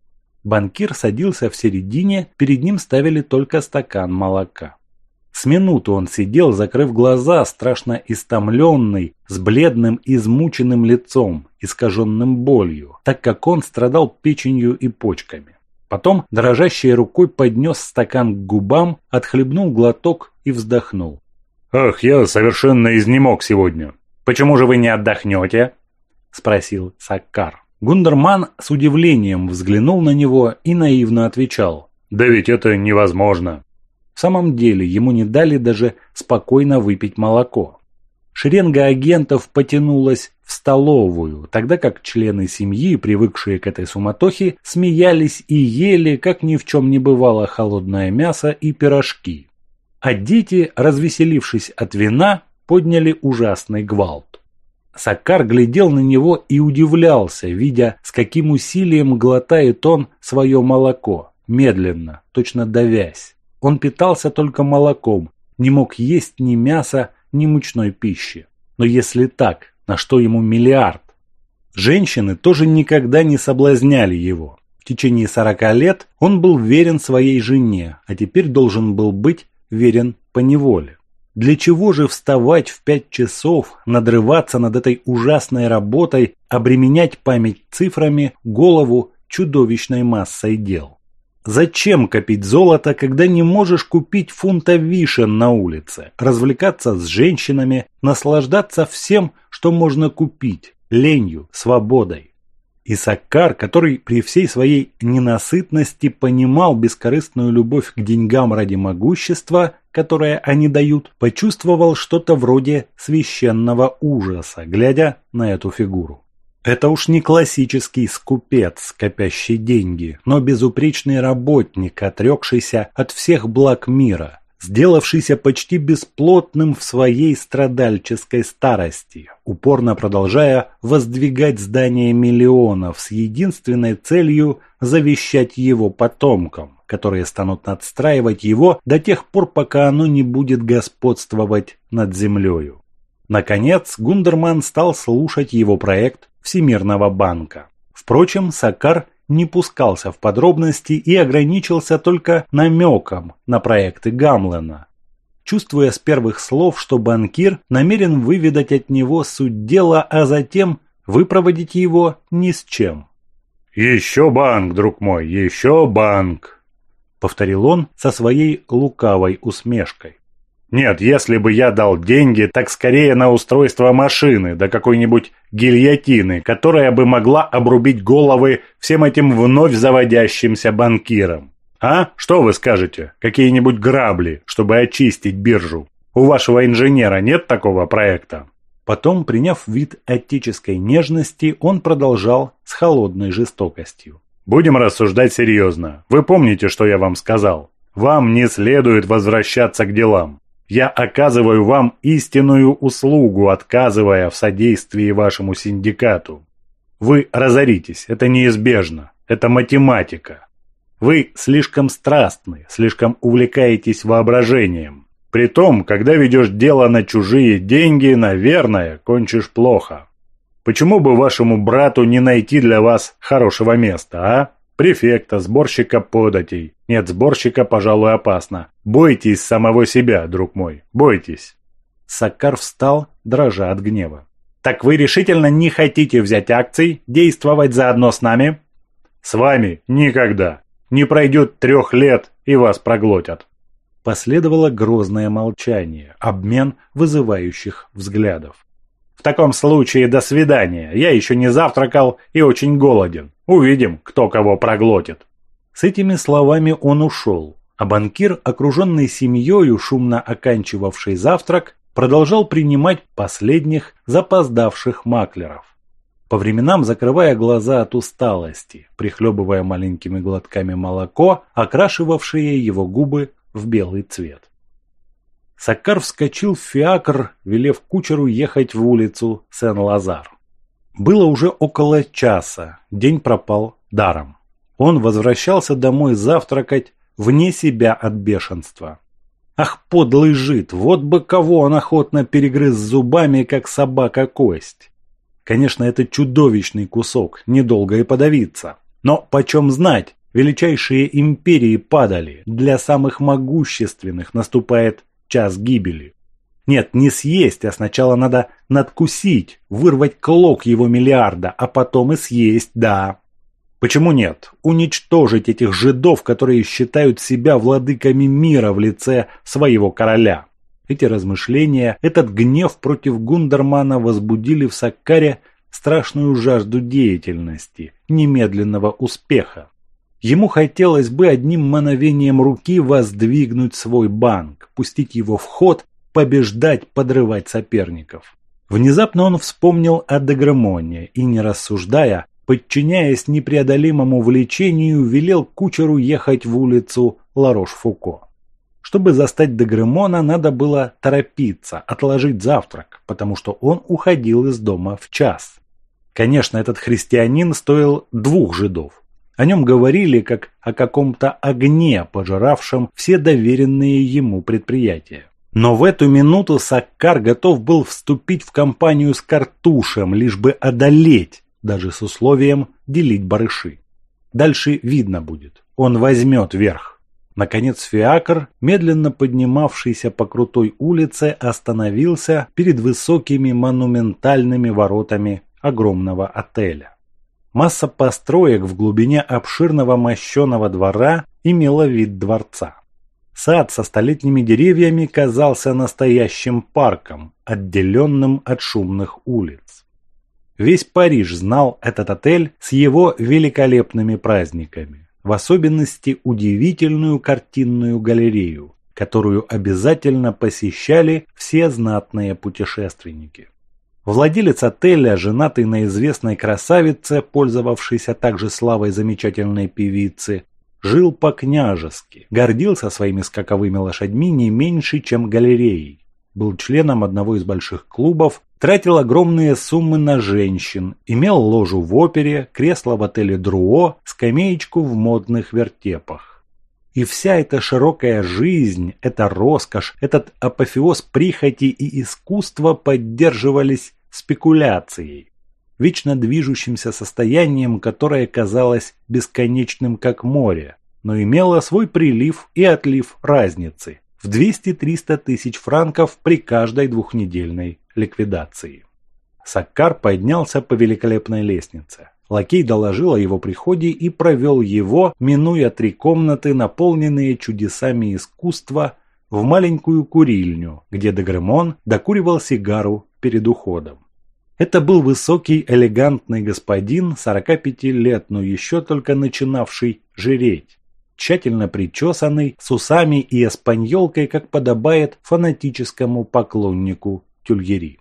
Банкир садился в середине, перед ним ставили только стакан молока. С минуту он сидел, закрыв глаза, страшно истомленный, с бледным измученным лицом, искаженным болью, так как он страдал печенью и почками. Потом дрожащей рукой поднес стакан к губам, отхлебнул глоток и вздохнул. «Ах, я совершенно изнемог сегодня. Почему же вы не отдохнете?» – спросил Саккар. Гундерман с удивлением взглянул на него и наивно отвечал. «Да ведь это невозможно». В самом деле ему не дали даже спокойно выпить молоко. Шеренга агентов потянулась в столовую, тогда как члены семьи, привыкшие к этой суматохе, смеялись и ели, как ни в чем не бывало, холодное мясо и пирожки. А дети, развеселившись от вина, подняли ужасный гвалт. Саккар глядел на него и удивлялся, видя, с каким усилием глотает он свое молоко, медленно, точно давясь. Он питался только молоком, не мог есть ни мяса, ни мучной пищи. Но если так, на что ему миллиард? Женщины тоже никогда не соблазняли его. В течение сорока лет он был верен своей жене, а теперь должен был быть верен по неволе. Для чего же вставать в пять часов, надрываться над этой ужасной работой, обременять память цифрами, голову чудовищной массой дел? Зачем копить золото, когда не можешь купить фунта вишен на улице, развлекаться с женщинами, наслаждаться всем, что можно купить, ленью, свободой? И Саккар, который при всей своей ненасытности понимал бескорыстную любовь к деньгам ради могущества, которое они дают, почувствовал что-то вроде священного ужаса, глядя на эту фигуру. Это уж не классический скупец, копящий деньги, но безупречный работник, отрекшийся от всех благ мира – сделавшийся почти бесплотным в своей страдальческой старости, упорно продолжая воздвигать здания миллионов с единственной целью завещать его потомкам, которые станут надстраивать его до тех пор, пока оно не будет господствовать над землею. Наконец, Гундерман стал слушать его проект Всемирного банка. Впрочем, Сакар не пускался в подробности и ограничился только намеком на проекты Гамлена, чувствуя с первых слов, что банкир намерен выведать от него суть дела, а затем выпроводить его ни с чем. «Еще банк, друг мой, еще банк!» — повторил он со своей лукавой усмешкой. Нет, если бы я дал деньги, так скорее на устройство машины, да какой-нибудь гильотины, которая бы могла обрубить головы всем этим вновь заводящимся банкирам. А? Что вы скажете? Какие-нибудь грабли, чтобы очистить биржу? У вашего инженера нет такого проекта?» Потом, приняв вид отеческой нежности, он продолжал с холодной жестокостью. «Будем рассуждать серьезно. Вы помните, что я вам сказал? Вам не следует возвращаться к делам. Я оказываю вам истинную услугу, отказывая в содействии вашему синдикату. Вы разоритесь, это неизбежно, это математика. Вы слишком страстны, слишком увлекаетесь воображением. Притом, когда ведешь дело на чужие деньги, наверное, кончишь плохо. Почему бы вашему брату не найти для вас хорошего места, а? Префекта, сборщика податей. Нет, сборщика, пожалуй, опасно. Бойтесь самого себя, друг мой, бойтесь. Саккар встал, дрожа от гнева. «Так вы решительно не хотите взять акций, действовать заодно с нами?» «С вами никогда. Не пройдет трех лет, и вас проглотят». Последовало грозное молчание, обмен вызывающих взглядов. «В таком случае до свидания. Я еще не завтракал и очень голоден. Увидим, кто кого проглотит». С этими словами он ушел, а банкир, окруженный семьей, шумно оканчивавший завтрак, продолжал принимать последних запоздавших маклеров. По временам закрывая глаза от усталости, прихлебывая маленькими глотками молоко, окрашивавшее его губы в белый цвет. Саккар вскочил в фиакр, велев кучеру ехать в улицу Сен-Лазар. Было уже около часа, день пропал даром. Он возвращался домой завтракать вне себя от бешенства. Ах, подлый жид, вот бы кого он охотно перегрыз зубами, как собака кость. Конечно, это чудовищный кусок, недолго и подавиться. Но почем знать, величайшие империи падали, для самых могущественных наступает час гибели. Нет, не съесть, а сначала надо надкусить, вырвать клок его миллиарда, а потом и съесть, да. Почему нет? Уничтожить этих жидов, которые считают себя владыками мира в лице своего короля. Эти размышления, этот гнев против Гундермана возбудили в Саккаре страшную жажду деятельности, немедленного успеха. Ему хотелось бы одним мановением руки воздвигнуть свой банк, пустить его в ход, побеждать, подрывать соперников. Внезапно он вспомнил о Дегремоне и, не рассуждая, подчиняясь непреодолимому влечению, велел кучеру ехать в улицу Ларош-Фуко. Чтобы застать Дегремона, надо было торопиться, отложить завтрак, потому что он уходил из дома в час. Конечно, этот христианин стоил двух жидов. О нем говорили как о каком-то огне, пожиравшем все доверенные ему предприятия. Но в эту минуту Саккар готов был вступить в компанию с Картушем, лишь бы одолеть, даже с условием делить барыши. Дальше видно будет, он возьмет верх. Наконец Фиакр, медленно поднимавшийся по крутой улице, остановился перед высокими монументальными воротами огромного отеля. Масса построек в глубине обширного мощеного двора имела вид дворца. Сад со столетними деревьями казался настоящим парком, отделенным от шумных улиц. Весь Париж знал этот отель с его великолепными праздниками, в особенности удивительную картинную галерею, которую обязательно посещали все знатные путешественники. Владелец отеля, женатый на известной красавице, пользовавшейся также славой замечательной певицы, жил по-княжески, гордился своими скаковыми лошадьми не меньше, чем галереей, был членом одного из больших клубов, тратил огромные суммы на женщин, имел ложу в опере, кресло в отеле Друо, скамеечку в модных вертепах. И вся эта широкая жизнь, эта роскошь, этот апофеоз прихоти и искусства поддерживались спекуляцией, вечно движущимся состоянием, которое казалось бесконечным как море, но имело свой прилив и отлив разницы в 200-300 тысяч франков при каждой двухнедельной ликвидации. Саккар поднялся по великолепной лестнице. Лакей доложил о его приходе и провел его, минуя три комнаты, наполненные чудесами искусства, в маленькую курильню, где Дегремон докуривал сигару перед уходом. Это был высокий, элегантный господин, 45 лет, но еще только начинавший жиреть. тщательно причесанный, с усами и эспаньолкой, как подобает фанатическому поклоннику тюльери.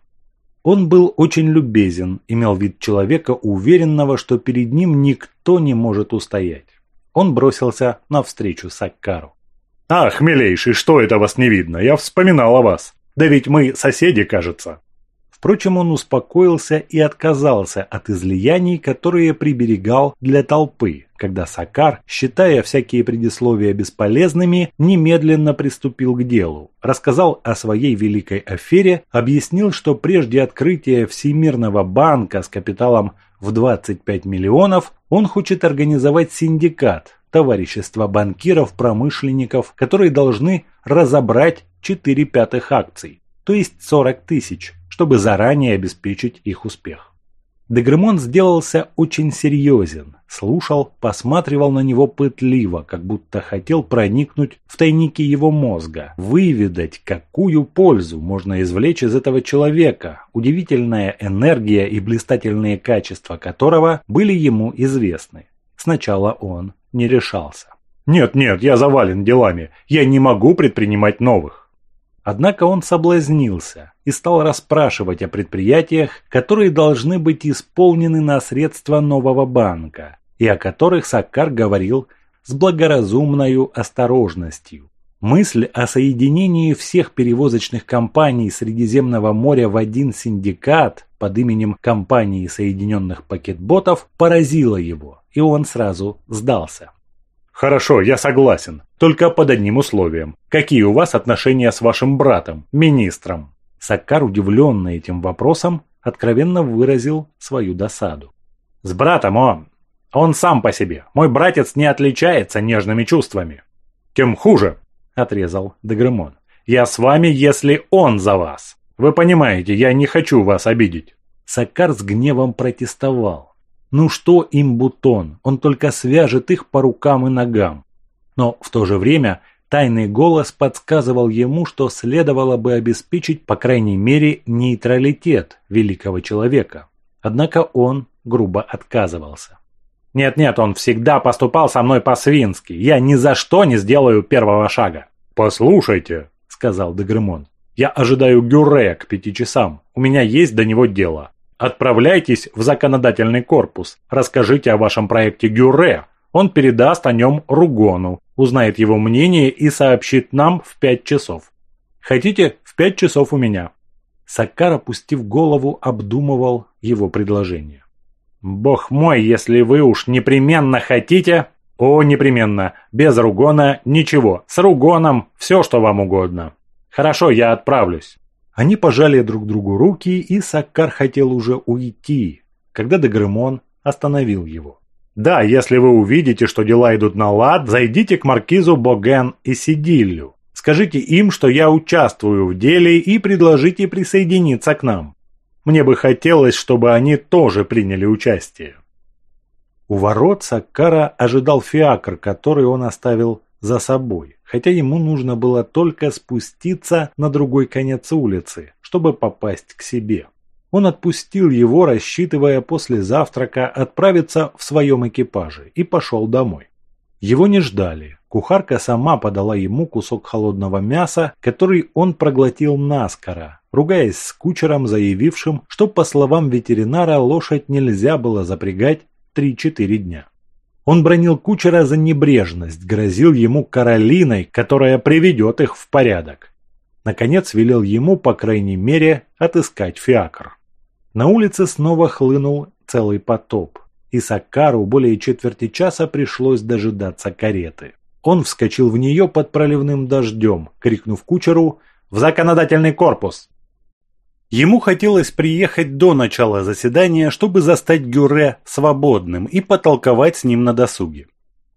Он был очень любезен, имел вид человека, уверенного, что перед ним никто не может устоять. Он бросился навстречу Саккару. «Ах, милейший, что это вас не видно? Я вспоминал о вас. Да ведь мы соседи, кажется». Впрочем, он успокоился и отказался от излияний, которые приберегал для толпы, когда Сакар, считая всякие предисловия бесполезными, немедленно приступил к делу, рассказал о своей великой афере, объяснил, что прежде открытия Всемирного банка с капиталом в 25 миллионов он хочет организовать синдикат, товарищество банкиров-промышленников, которые должны разобрать 4 пятых акций, то есть 40 тысяч, чтобы заранее обеспечить их успех. Дегремон сделался очень серьезен, слушал, посматривал на него пытливо, как будто хотел проникнуть в тайники его мозга, выведать, какую пользу можно извлечь из этого человека, удивительная энергия и блистательные качества которого были ему известны. Сначала он не решался. «Нет, нет, я завален делами, я не могу предпринимать новых». Однако он соблазнился и стал расспрашивать о предприятиях, которые должны быть исполнены на средства нового банка, и о которых Саккар говорил с благоразумной осторожностью. Мысль о соединении всех перевозочных компаний Средиземного моря в один синдикат под именем Компании Соединенных Пакетботов поразила его, и он сразу сдался. Хорошо, я согласен. Только под одним условием. Какие у вас отношения с вашим братом, министром? Саккар, удивленный этим вопросом, откровенно выразил свою досаду. С братом он. Он сам по себе. Мой братец не отличается нежными чувствами. Тем хуже, отрезал Дегремон. Я с вами, если он за вас. Вы понимаете, я не хочу вас обидеть. Саккар с гневом протестовал. Ну что им бутон, он только свяжет их по рукам и ногам. Но в то же время тайный голос подсказывал ему, что следовало бы обеспечить, по крайней мере, нейтралитет великого человека. Однако он грубо отказывался. «Нет-нет, он всегда поступал со мной по-свински. Я ни за что не сделаю первого шага». «Послушайте», — сказал Дегремон, — «я ожидаю Гюре к пяти часам. У меня есть до него дело. Отправляйтесь в законодательный корпус, расскажите о вашем проекте Гюре. Он передаст о нем Ругону, узнает его мнение и сообщит нам в пять часов. Хотите, в пять часов у меня». Саккар, опустив голову, обдумывал его предложение. «Бог мой, если вы уж непременно хотите...» «О, непременно. Без Ругона ничего. С Ругоном все, что вам угодно. Хорошо, я отправлюсь. Они пожали друг другу руки, и Саккар хотел уже уйти, когда Дегремон остановил его. «Да, если вы увидите, что дела идут на лад, зайдите к маркизу Боген и Сидиллю. Скажите им, что я участвую в деле и предложите присоединиться к нам. Мне бы хотелось, чтобы они тоже приняли участие». У ворот Саккара ожидал фиакр, который он оставил за собой хотя ему нужно было только спуститься на другой конец улицы, чтобы попасть к себе. Он отпустил его, рассчитывая после завтрака отправиться в своем экипаже, и пошел домой. Его не ждали. Кухарка сама подала ему кусок холодного мяса, который он проглотил наскоро, ругаясь с кучером, заявившим, что, по словам ветеринара, лошадь нельзя было запрягать 3-4 дня. Он бронил кучера за небрежность, грозил ему Каролиной, которая приведет их в порядок. Наконец велел ему, по крайней мере, отыскать фиакр. На улице снова хлынул целый потоп, и Сакару более четверти часа пришлось дожидаться кареты. Он вскочил в нее под проливным дождем, крикнув кучеру «В законодательный корпус!». Ему хотелось приехать до начала заседания, чтобы застать Гюре свободным и потолковать с ним на досуге.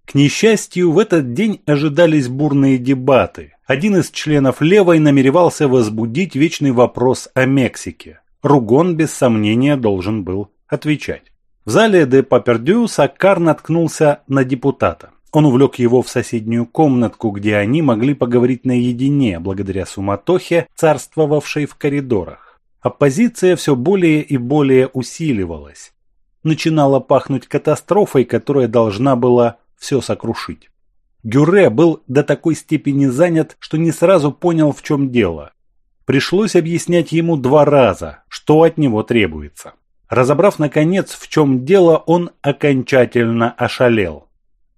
К несчастью, в этот день ожидались бурные дебаты. Один из членов Левой намеревался возбудить вечный вопрос о Мексике. Ругон, без сомнения, должен был отвечать. В зале де Папердю Саккар наткнулся на депутата. Он увлек его в соседнюю комнатку, где они могли поговорить наедине, благодаря суматохе, царствовавшей в коридорах. Оппозиция все более и более усиливалась. Начинала пахнуть катастрофой, которая должна была все сокрушить. Гюре был до такой степени занят, что не сразу понял, в чем дело. Пришлось объяснять ему два раза, что от него требуется. Разобрав, наконец, в чем дело, он окончательно ошалел.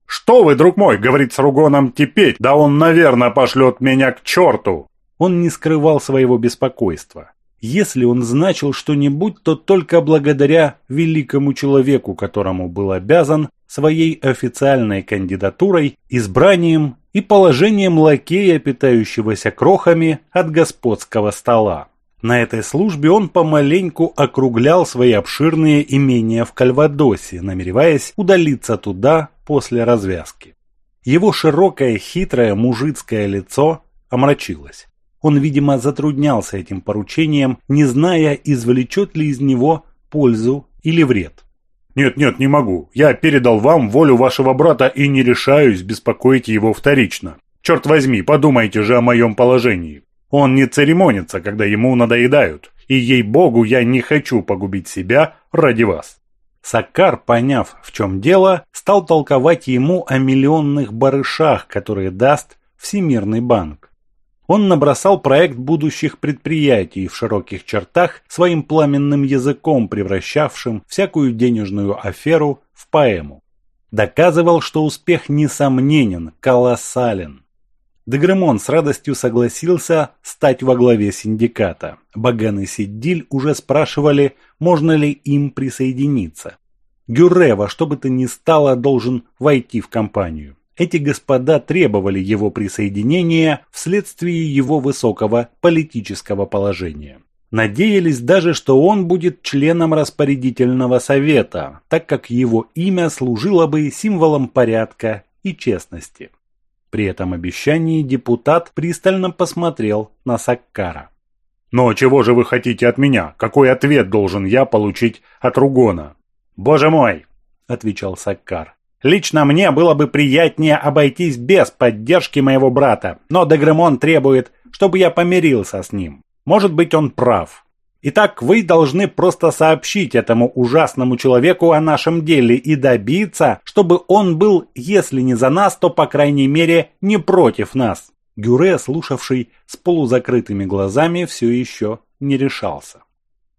«Что вы, друг мой, говорит с Ругоном теперь? Да он, наверное, пошлет меня к черту!» Он не скрывал своего беспокойства. Если он значил что-нибудь, то только благодаря великому человеку, которому был обязан своей официальной кандидатурой, избранием и положением лакея, питающегося крохами от господского стола. На этой службе он помаленьку округлял свои обширные имения в Кальвадосе, намереваясь удалиться туда после развязки. Его широкое, хитрое мужицкое лицо омрачилось. Он, видимо, затруднялся этим поручением, не зная, извлечет ли из него пользу или вред. «Нет, нет, не могу. Я передал вам волю вашего брата и не решаюсь беспокоить его вторично. Черт возьми, подумайте же о моем положении. Он не церемонится, когда ему надоедают, и ей-богу я не хочу погубить себя ради вас». Саккар, поняв, в чем дело, стал толковать ему о миллионных барышах, которые даст Всемирный банк. Он набросал проект будущих предприятий в широких чертах своим пламенным языком, превращавшим всякую денежную аферу в поэму. Доказывал, что успех несомненен, колоссален. Дегремон с радостью согласился стать во главе синдиката. Баган и Сиддиль уже спрашивали, можно ли им присоединиться. Гюрре во что бы то ни стало должен войти в компанию. Эти господа требовали его присоединения вследствие его высокого политического положения. Надеялись даже, что он будет членом распорядительного совета, так как его имя служило бы символом порядка и честности. При этом обещании депутат пристально посмотрел на Саккара. «Но чего же вы хотите от меня? Какой ответ должен я получить от Ругона?» «Боже мой!» – отвечал Саккар. Лично мне было бы приятнее обойтись без поддержки моего брата, но Дегремон требует, чтобы я помирился с ним. Может быть, он прав. Итак, вы должны просто сообщить этому ужасному человеку о нашем деле и добиться, чтобы он был, если не за нас, то, по крайней мере, не против нас. Гюре, слушавший с полузакрытыми глазами, все еще не решался.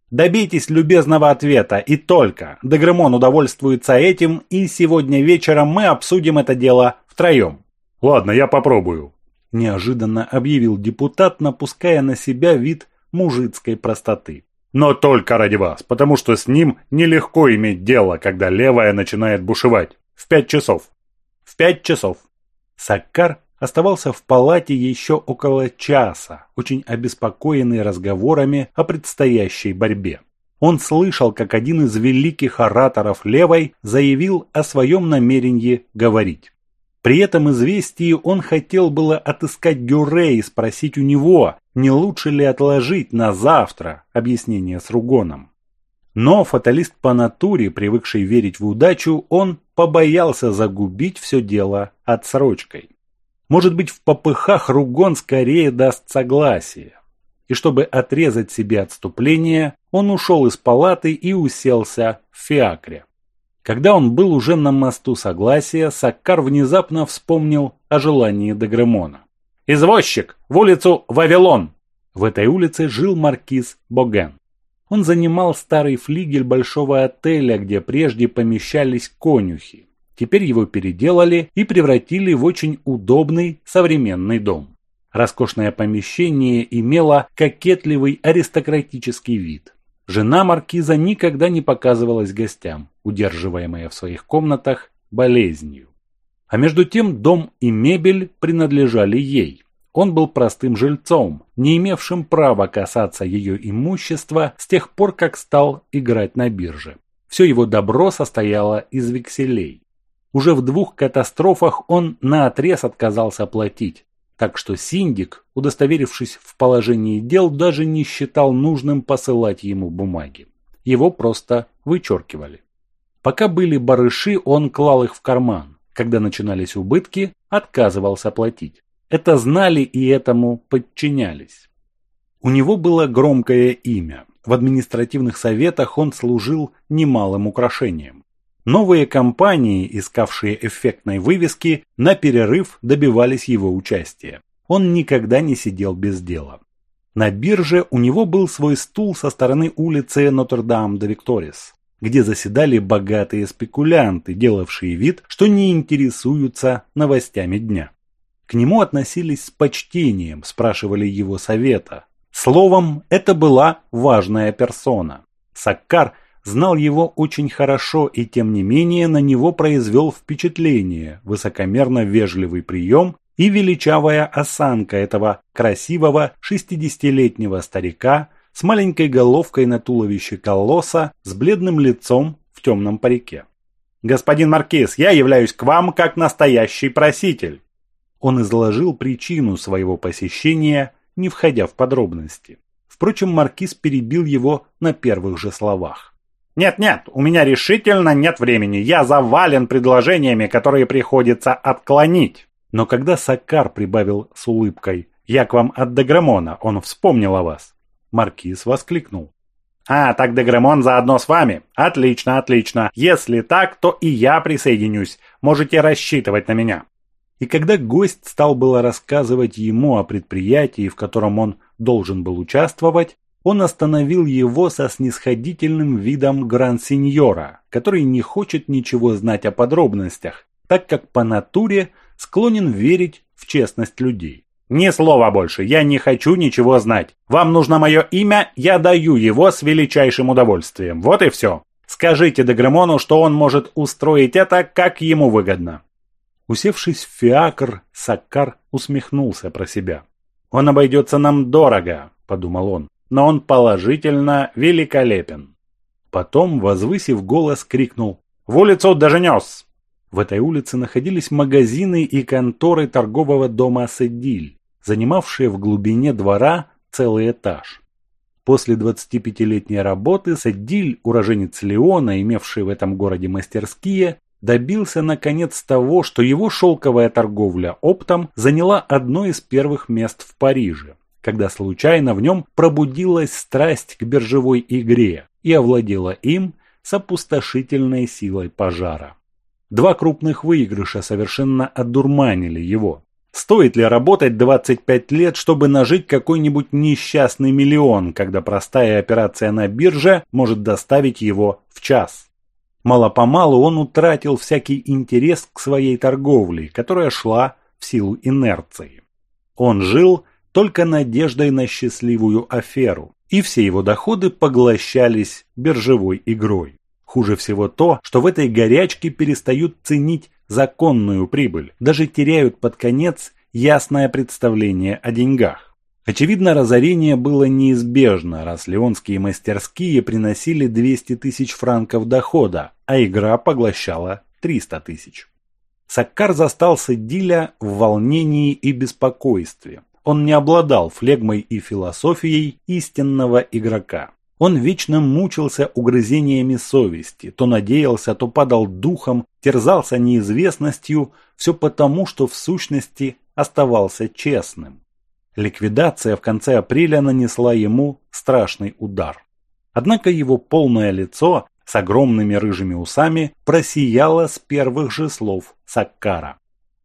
Добейтесь любезного ответа и только. Дегремон удовольствуется этим, и сегодня вечером мы обсудим это дело втроем. Ладно, я попробую. Неожиданно объявил депутат, напуская на себя вид мужицкой простоты. Но только ради вас, потому что с ним нелегко иметь дело, когда левая начинает бушевать. В пять часов. В пять часов. Саккар оставался в палате еще около часа, очень обеспокоенный разговорами о предстоящей борьбе. Он слышал, как один из великих ораторов левой заявил о своем намерении говорить. При этом известии он хотел было отыскать Гюре и спросить у него, не лучше ли отложить на завтра объяснение с Ругоном. Но фаталист по натуре, привыкший верить в удачу, он побоялся загубить все дело отсрочкой. Может быть, в попыхах Ругон скорее даст согласие. И чтобы отрезать себе отступление, он ушел из палаты и уселся в фиакре. Когда он был уже на мосту согласия, Саккар внезапно вспомнил о желании Дегремона. «Извозчик! В улицу Вавилон!» В этой улице жил маркиз Боген. Он занимал старый флигель большого отеля, где прежде помещались конюхи. Теперь его переделали и превратили в очень удобный современный дом. Роскошное помещение имело кокетливый аристократический вид. Жена маркиза никогда не показывалась гостям, удерживаемая в своих комнатах болезнью. А между тем дом и мебель принадлежали ей. Он был простым жильцом, не имевшим права касаться ее имущества с тех пор, как стал играть на бирже. Все его добро состояло из векселей. Уже в двух катастрофах он наотрез отказался платить, так что синдик, удостоверившись в положении дел, даже не считал нужным посылать ему бумаги. Его просто вычеркивали. Пока были барыши, он клал их в карман. Когда начинались убытки, отказывался платить. Это знали и этому подчинялись. У него было громкое имя. В административных советах он служил немалым украшением. Новые компании, искавшие эффектной вывески, на перерыв добивались его участия. Он никогда не сидел без дела. На бирже у него был свой стул со стороны улицы Нотр-Дам-де-Викторис, где заседали богатые спекулянты, делавшие вид, что не интересуются новостями дня. К нему относились с почтением, спрашивали его совета. Словом, это была важная персона. Саккар знал его очень хорошо и тем не менее на него произвел впечатление высокомерно вежливый прием и величавая осанка этого красивого шестидесятилетнего старика с маленькой головкой на туловище колосса с бледным лицом в темном парике. «Господин Маркиз, я являюсь к вам как настоящий проситель он изложил причину своего посещения, не входя в подробности. Впрочем, Маркиз перебил его на первых же словах. «Нет-нет, у меня решительно нет времени. Я завален предложениями, которые приходится отклонить». Но когда Саккар прибавил с улыбкой «Я к вам от Деграмона, он вспомнил о вас». Маркиз воскликнул. «А, так Деграмон заодно с вами? Отлично, отлично. Если так, то и я присоединюсь. Можете рассчитывать на меня. И когда гость стал было рассказывать ему о предприятии, в котором он должен был участвовать, он остановил его со снисходительным видом гран-сеньора, который не хочет ничего знать о подробностях, так как по натуре склонен верить в честность людей. «Ни слова больше, я не хочу ничего знать. Вам нужно мое имя, я даю его с величайшим удовольствием. Вот и все. Скажите Дегремону, что он может устроить это, как ему выгодно». Усевшись в фиакр, Саккар усмехнулся про себя. «Он обойдется нам дорого», – подумал он, – «но он положительно великолепен». Потом, возвысив голос, крикнул «В улицу доженес!». В этой улице находились магазины и конторы торгового дома Седиль, занимавшие в глубине двора целый этаж. После 25-летней работы Седиль, уроженец Леона, имевший в этом городе мастерские, добился наконец того, что его шелковая торговля оптом заняла одно из первых мест в Париже, когда случайно в нем пробудилась страсть к биржевой игре и овладела им с опустошительной силой пожара. Два крупных выигрыша совершенно одурманили его. Стоит ли работать 25 лет, чтобы нажить какой-нибудь несчастный миллион, когда простая операция на бирже может доставить его в час? Мало-помалу он утратил всякий интерес к своей торговле, которая шла в силу инерции. Он жил только надеждой на счастливую аферу, и все его доходы поглощались биржевой игрой. Хуже всего то, что в этой горячке перестают ценить законную прибыль, даже теряют под конец ясное представление о деньгах. Очевидно, разорение было неизбежно, раз леонские мастерские приносили 200 тысяч франков дохода, а игра поглощала 300 тысяч. Саккар застал Сидиля в волнении и беспокойстве. Он не обладал флегмой и философией истинного игрока. Он вечно мучился угрызениями совести, то надеялся, то падал духом, терзался неизвестностью, все потому, что в сущности оставался честным. Ликвидация в конце апреля нанесла ему страшный удар. Однако его полное лицо с огромными рыжими усами просияло с первых же слов Саккара.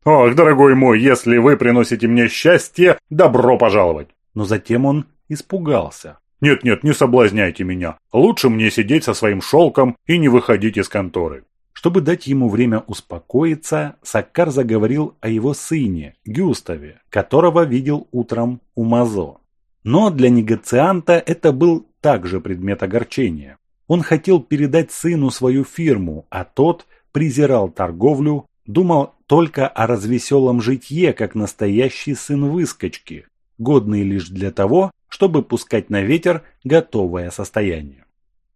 «Ах, дорогой мой, если вы приносите мне счастье, добро пожаловать!» Но затем он испугался. «Нет-нет, не соблазняйте меня. Лучше мне сидеть со своим шелком и не выходить из конторы. Чтобы дать ему время успокоиться, Саккар заговорил о его сыне, Гюставе, которого видел утром у Мазо. Но для негацианта это был также предмет огорчения. Он хотел передать сыну свою фирму, а тот презирал торговлю, думал только о развеселом житье, как настоящий сын выскочки, годный лишь для того, чтобы пускать на ветер готовое состояние.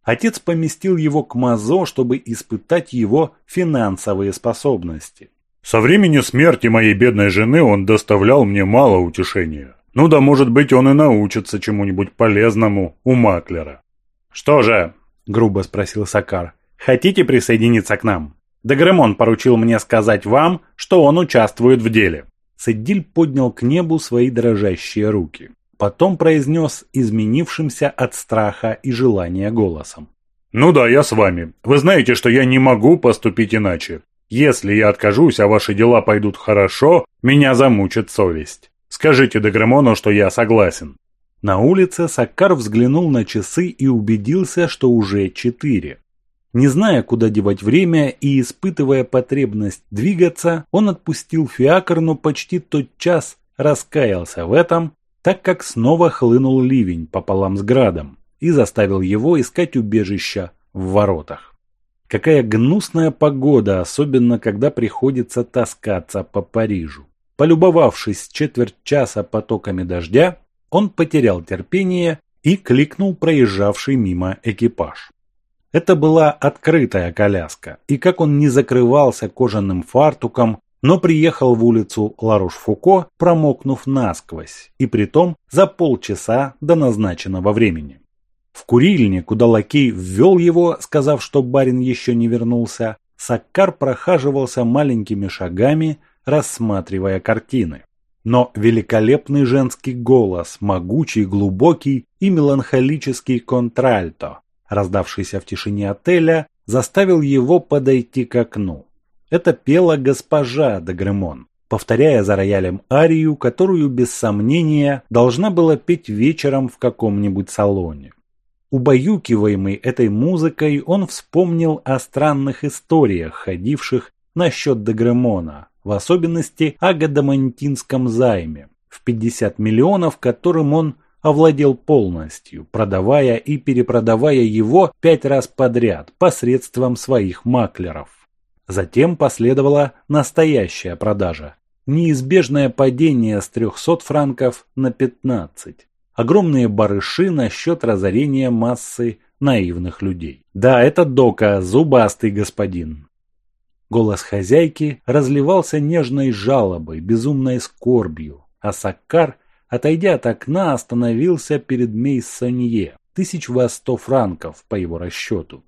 Отец поместил его к Мазо, чтобы испытать его финансовые способности. Со времени смерти моей бедной жены он доставлял мне мало утешения. Ну да, может быть, он и научится чему-нибудь полезному у маклера. «Что же?» – грубо спросил Сакар. «Хотите присоединиться к нам? Дегремон поручил мне сказать вам, что он участвует в деле». Сэддиль поднял к небу свои дрожащие руки. Потом произнес изменившимся от страха и желания голосом. «Ну да, я с вами. Вы знаете, что я не могу поступить иначе. Если я откажусь, а ваши дела пойдут хорошо, меня замучит совесть. Скажите Дегремону, что я согласен». На улице Саккар взглянул на часы и убедился, что уже четыре. Не зная, куда девать время и испытывая потребность двигаться, он отпустил фиакр, но почти тот час раскаялся в этом, так как снова хлынул ливень пополам с градом и заставил его искать убежища в воротах. Какая гнусная погода, особенно когда приходится таскаться по Парижу. Полюбовавшись четверть часа потоками дождя, он потерял терпение и кликнул проезжавший мимо экипаж. Это была открытая коляска, и как он не закрывался кожаным фартуком, но приехал в улицу Ларуш-Фуко, промокнув насквозь, и притом за полчаса до назначенного времени. В курильне, куда лакей ввел его, сказав, что барин еще не вернулся, Саккар прохаживался маленькими шагами, рассматривая картины. Но великолепный женский голос, могучий, глубокий и меланхолический контральто, раздавшийся в тишине отеля, заставил его подойти к окну. Это пела госпожа Дегремон, повторяя за роялем арию, которую без сомнения должна была петь вечером в каком-нибудь салоне. Убаюкиваемый этой музыкой, он вспомнил о странных историях, ходивших насчет Дегремона, в особенности о Гадамантинском займе, в 50 миллионов, которым он овладел полностью, продавая и перепродавая его пять раз подряд посредством своих маклеров. Затем последовала настоящая продажа. Неизбежное падение с 300 франков на 15 огромные барыши насчет разорения массы наивных людей. Да, это Дока, зубастый господин. Голос хозяйки разливался нежной жалобой, безумной скорбью, а Саккар, отойдя от окна, остановился перед Мейсонье, тысяч во сто франков по его расчету.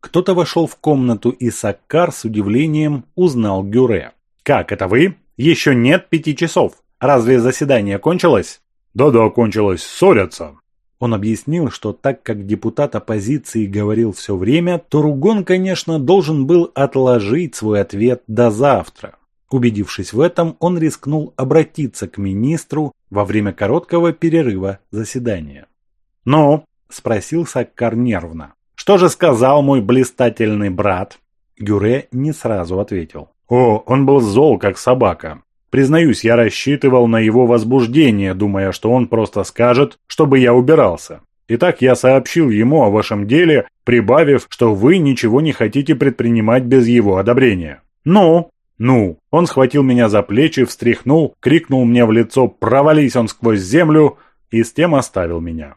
Кто-то вошел в комнату, и Саккар с удивлением узнал Гюре. «Как это вы? Еще нет пяти часов. Разве заседание кончилось?» Да-да, кончилось, ссорятся. Он объяснил, что так как депутат оппозиции говорил все время, то Ругон, конечно, должен был отложить свой ответ до завтра. Убедившись в этом, он рискнул обратиться к министру во время короткого перерыва заседания. «Ну?» – спросил Саккар нервно. «Что же сказал мой блистательный брат?» Гюре не сразу ответил. «О, он был зол, как собака. Признаюсь, я рассчитывал на его возбуждение, думая, что он просто скажет, чтобы я убирался. Итак, я сообщил ему о вашем деле, прибавив, что вы ничего не хотите предпринимать без его одобрения. Ну? Ну? Он схватил меня за плечи, встряхнул, крикнул мне в лицо «Провались он сквозь землю!» и с тем оставил меня.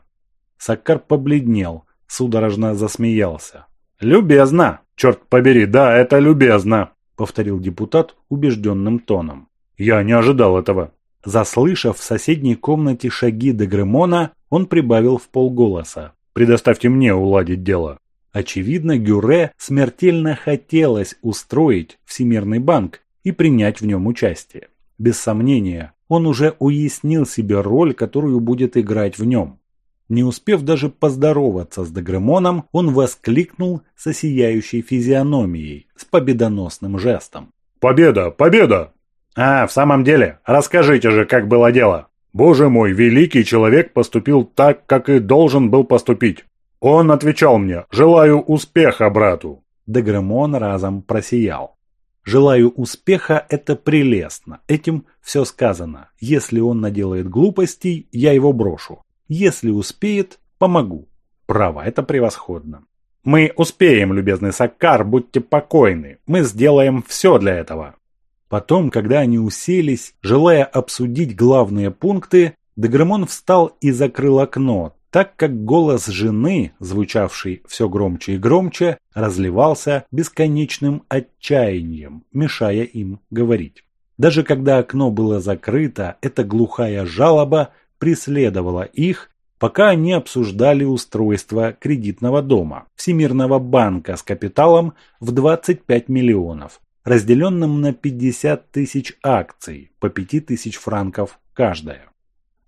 Саккар побледнел, судорожно засмеялся. «Любезно! Черт побери, да, это любезно!» повторил депутат убежденным тоном. Я не ожидал этого. Заслышав в соседней комнате шаги Дегремона, он прибавил в полголоса. «Предоставьте мне уладить дело». Очевидно, Гюре смертельно хотелось устроить Всемирный банк и принять в нем участие. Без сомнения, он уже уяснил себе роль, которую будет играть в нем. Не успев даже поздороваться с Дегремоном, он воскликнул со сияющей физиономией, с победоносным жестом. «Победа! Победа! «А, в самом деле, расскажите же, как было дело». «Боже мой, великий человек поступил так, как и должен был поступить. Он отвечал мне, желаю успеха брату». Дегремон разом просиял. «Желаю успеха – это прелестно. Этим все сказано. Если он наделает глупостей, я его брошу. Если успеет, помогу. Право, это превосходно. Мы успеем, любезный Саккар, будьте покойны. Мы сделаем все для этого. Потом, когда они уселись, желая обсудить главные пункты, Дегремон встал и закрыл окно, так как голос жены, звучавший все громче и громче, разливался бесконечным отчаянием, мешая им говорить. Даже когда окно было закрыто, эта глухая жалоба преследовала их, пока они обсуждали устройство кредитного дома, Всемирного банка с капиталом в 25 миллионов, разделенным на 50 тысяч акций по 5 тысяч франков каждая.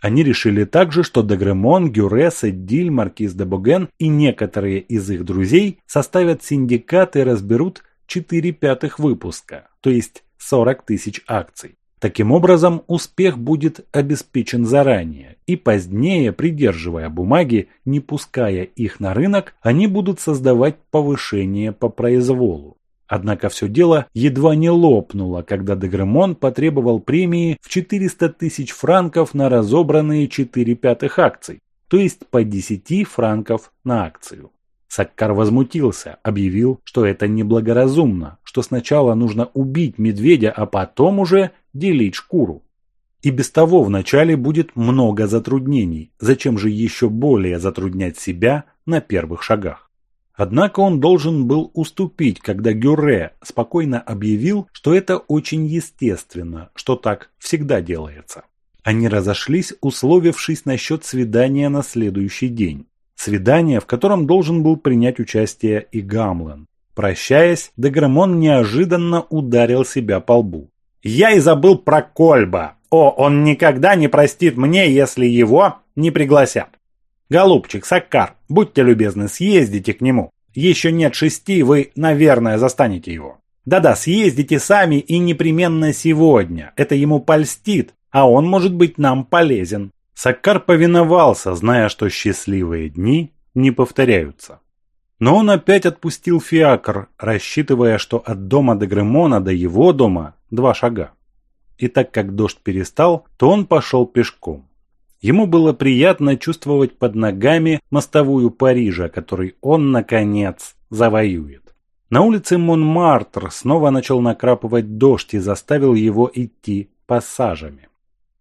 Они решили также, что Дегремон, Гюрес, Эдиль, Маркиз де Боген и некоторые из их друзей составят синдикат и разберут 4 пятых выпуска, то есть 40 тысяч акций. Таким образом, успех будет обеспечен заранее, и позднее, придерживая бумаги, не пуская их на рынок, они будут создавать повышение по произволу. Однако все дело едва не лопнуло, когда Дегремон потребовал премии в 400 тысяч франков на разобранные 4 пятых акций, то есть по 10 франков на акцию. Саккар возмутился, объявил, что это неблагоразумно, что сначала нужно убить медведя, а потом уже делить шкуру. И без того вначале будет много затруднений, зачем же еще более затруднять себя на первых шагах. Однако он должен был уступить, когда Гюрре спокойно объявил, что это очень естественно, что так всегда делается. Они разошлись, условившись насчет свидания на следующий день. Свидание, в котором должен был принять участие и Гамлен. Прощаясь, Деграмон неожиданно ударил себя по лбу. «Я и забыл про Кольба! О, он никогда не простит мне, если его не пригласят!» «Голубчик, Саккар, будьте любезны, съездите к нему. Еще нет шести, вы, наверное, застанете его. Да-да, съездите сами и непременно сегодня. Это ему польстит, а он может быть нам полезен». Саккар повиновался, зная, что счастливые дни не повторяются. Но он опять отпустил фиакр, рассчитывая, что от дома до Гремона до его дома два шага. И так как дождь перестал, то он пошел пешком. Ему было приятно чувствовать под ногами мостовую Парижа, который он, наконец, завоюет. На улице Монмартр снова начал накрапывать дождь и заставил его идти пассажами.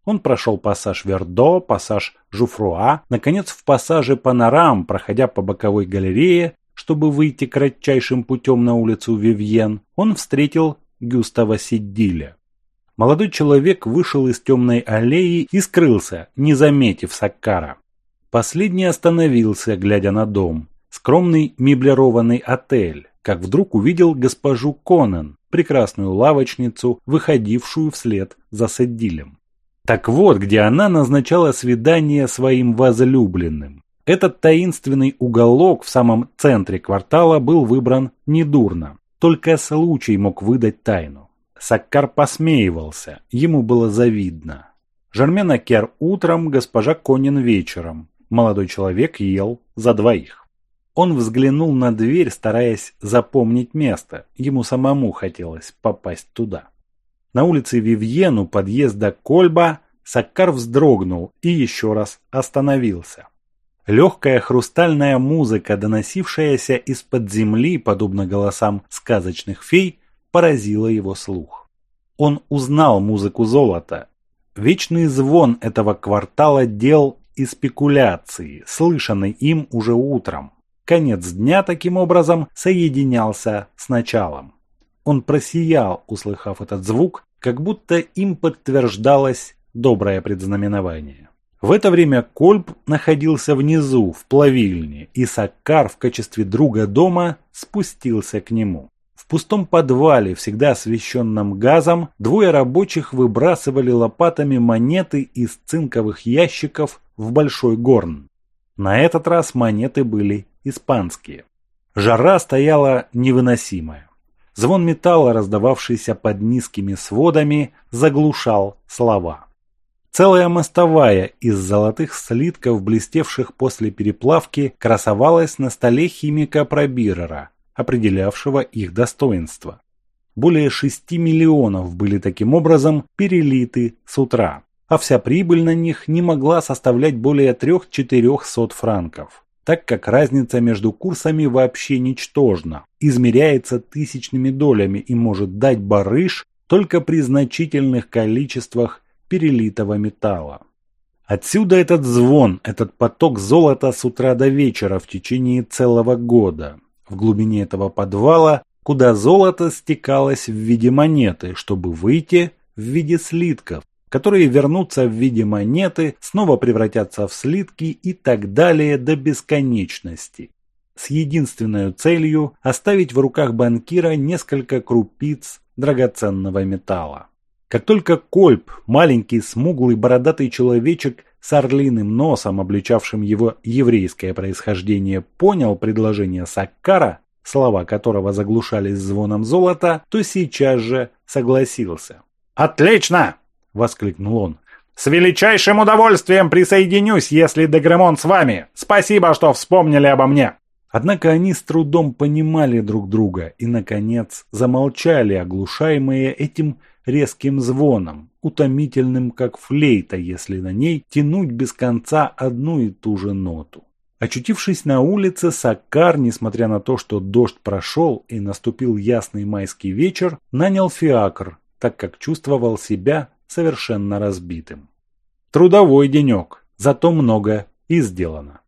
Он прошел пассаж Вердо, пассаж Жуфруа, наконец в пассаже Панорам, проходя по боковой галерее, чтобы выйти кратчайшим путем на улицу Вивьен, он встретил Гюстава Сиддиля. Молодой человек вышел из темной аллеи и скрылся, не заметив Саккара. Последний остановился, глядя на дом. Скромный меблированный отель, как вдруг увидел госпожу Конан, прекрасную лавочницу, выходившую вслед за Седдилем. Так вот, где она назначала свидание своим возлюбленным. Этот таинственный уголок в самом центре квартала был выбран недурно. Только случай мог выдать тайну. Саккар посмеивался, ему было завидно. Жермена Кер утром, госпожа Конин вечером. Молодой человек ел за двоих. Он взглянул на дверь, стараясь запомнить место. Ему самому хотелось попасть туда. На улице Вивьену подъезда Кольба Саккар вздрогнул и еще раз остановился. Легкая хрустальная музыка, доносившаяся из-под земли, подобно голосам сказочных фей, поразило его слух. Он узнал музыку золота. Вечный звон этого квартала дел и спекуляции, слышанный им уже утром. Конец дня таким образом соединялся с началом. Он просиял, услыхав этот звук, как будто им подтверждалось доброе предзнаменование. В это время Кольб находился внизу, в плавильне, и Саккар в качестве друга дома спустился к нему. Пустом подвале, всегда освещенном газом, двое рабочих выбрасывали лопатами монеты из цинковых ящиков в большой горн. На этот раз монеты были испанские. Жара стояла невыносимая. Звон металла, раздававшийся под низкими сводами, заглушал слова. Целая мостовая из золотых слитков, блестевших после переплавки, красовалась на столе химика Пробирера, определявшего их достоинство. Более 6 миллионов были таким образом перелиты с утра, а вся прибыль на них не могла составлять более 3-400 франков, так как разница между курсами вообще ничтожна, измеряется тысячными долями и может дать барыш только при значительных количествах перелитого металла. Отсюда этот звон, этот поток золота с утра до вечера в течение целого года. В глубине этого подвала, куда золото стекалось в виде монеты, чтобы выйти в виде слитков, которые вернутся в виде монеты, снова превратятся в слитки и так далее до бесконечности. С единственной целью оставить в руках банкира несколько крупиц драгоценного металла. Как только Кольп, маленький смуглый бородатый человечек, с орлиным носом, обличавшим его еврейское происхождение, понял предложение Саккара, слова которого заглушались звоном золота, то сейчас же согласился. «Отлично!» – воскликнул он. «С величайшим удовольствием присоединюсь, если Дегремон с вами. Спасибо, что вспомнили обо мне!» Однако они с трудом понимали друг друга и, наконец, замолчали, оглушаемые этим резким звоном, утомительным как флейта, если на ней тянуть без конца одну и ту же ноту. Очутившись на улице, Саккар, несмотря на то, что дождь прошел и наступил ясный майский вечер, нанял фиакр, так как чувствовал себя совершенно разбитым. Трудовой денек, зато много и сделано.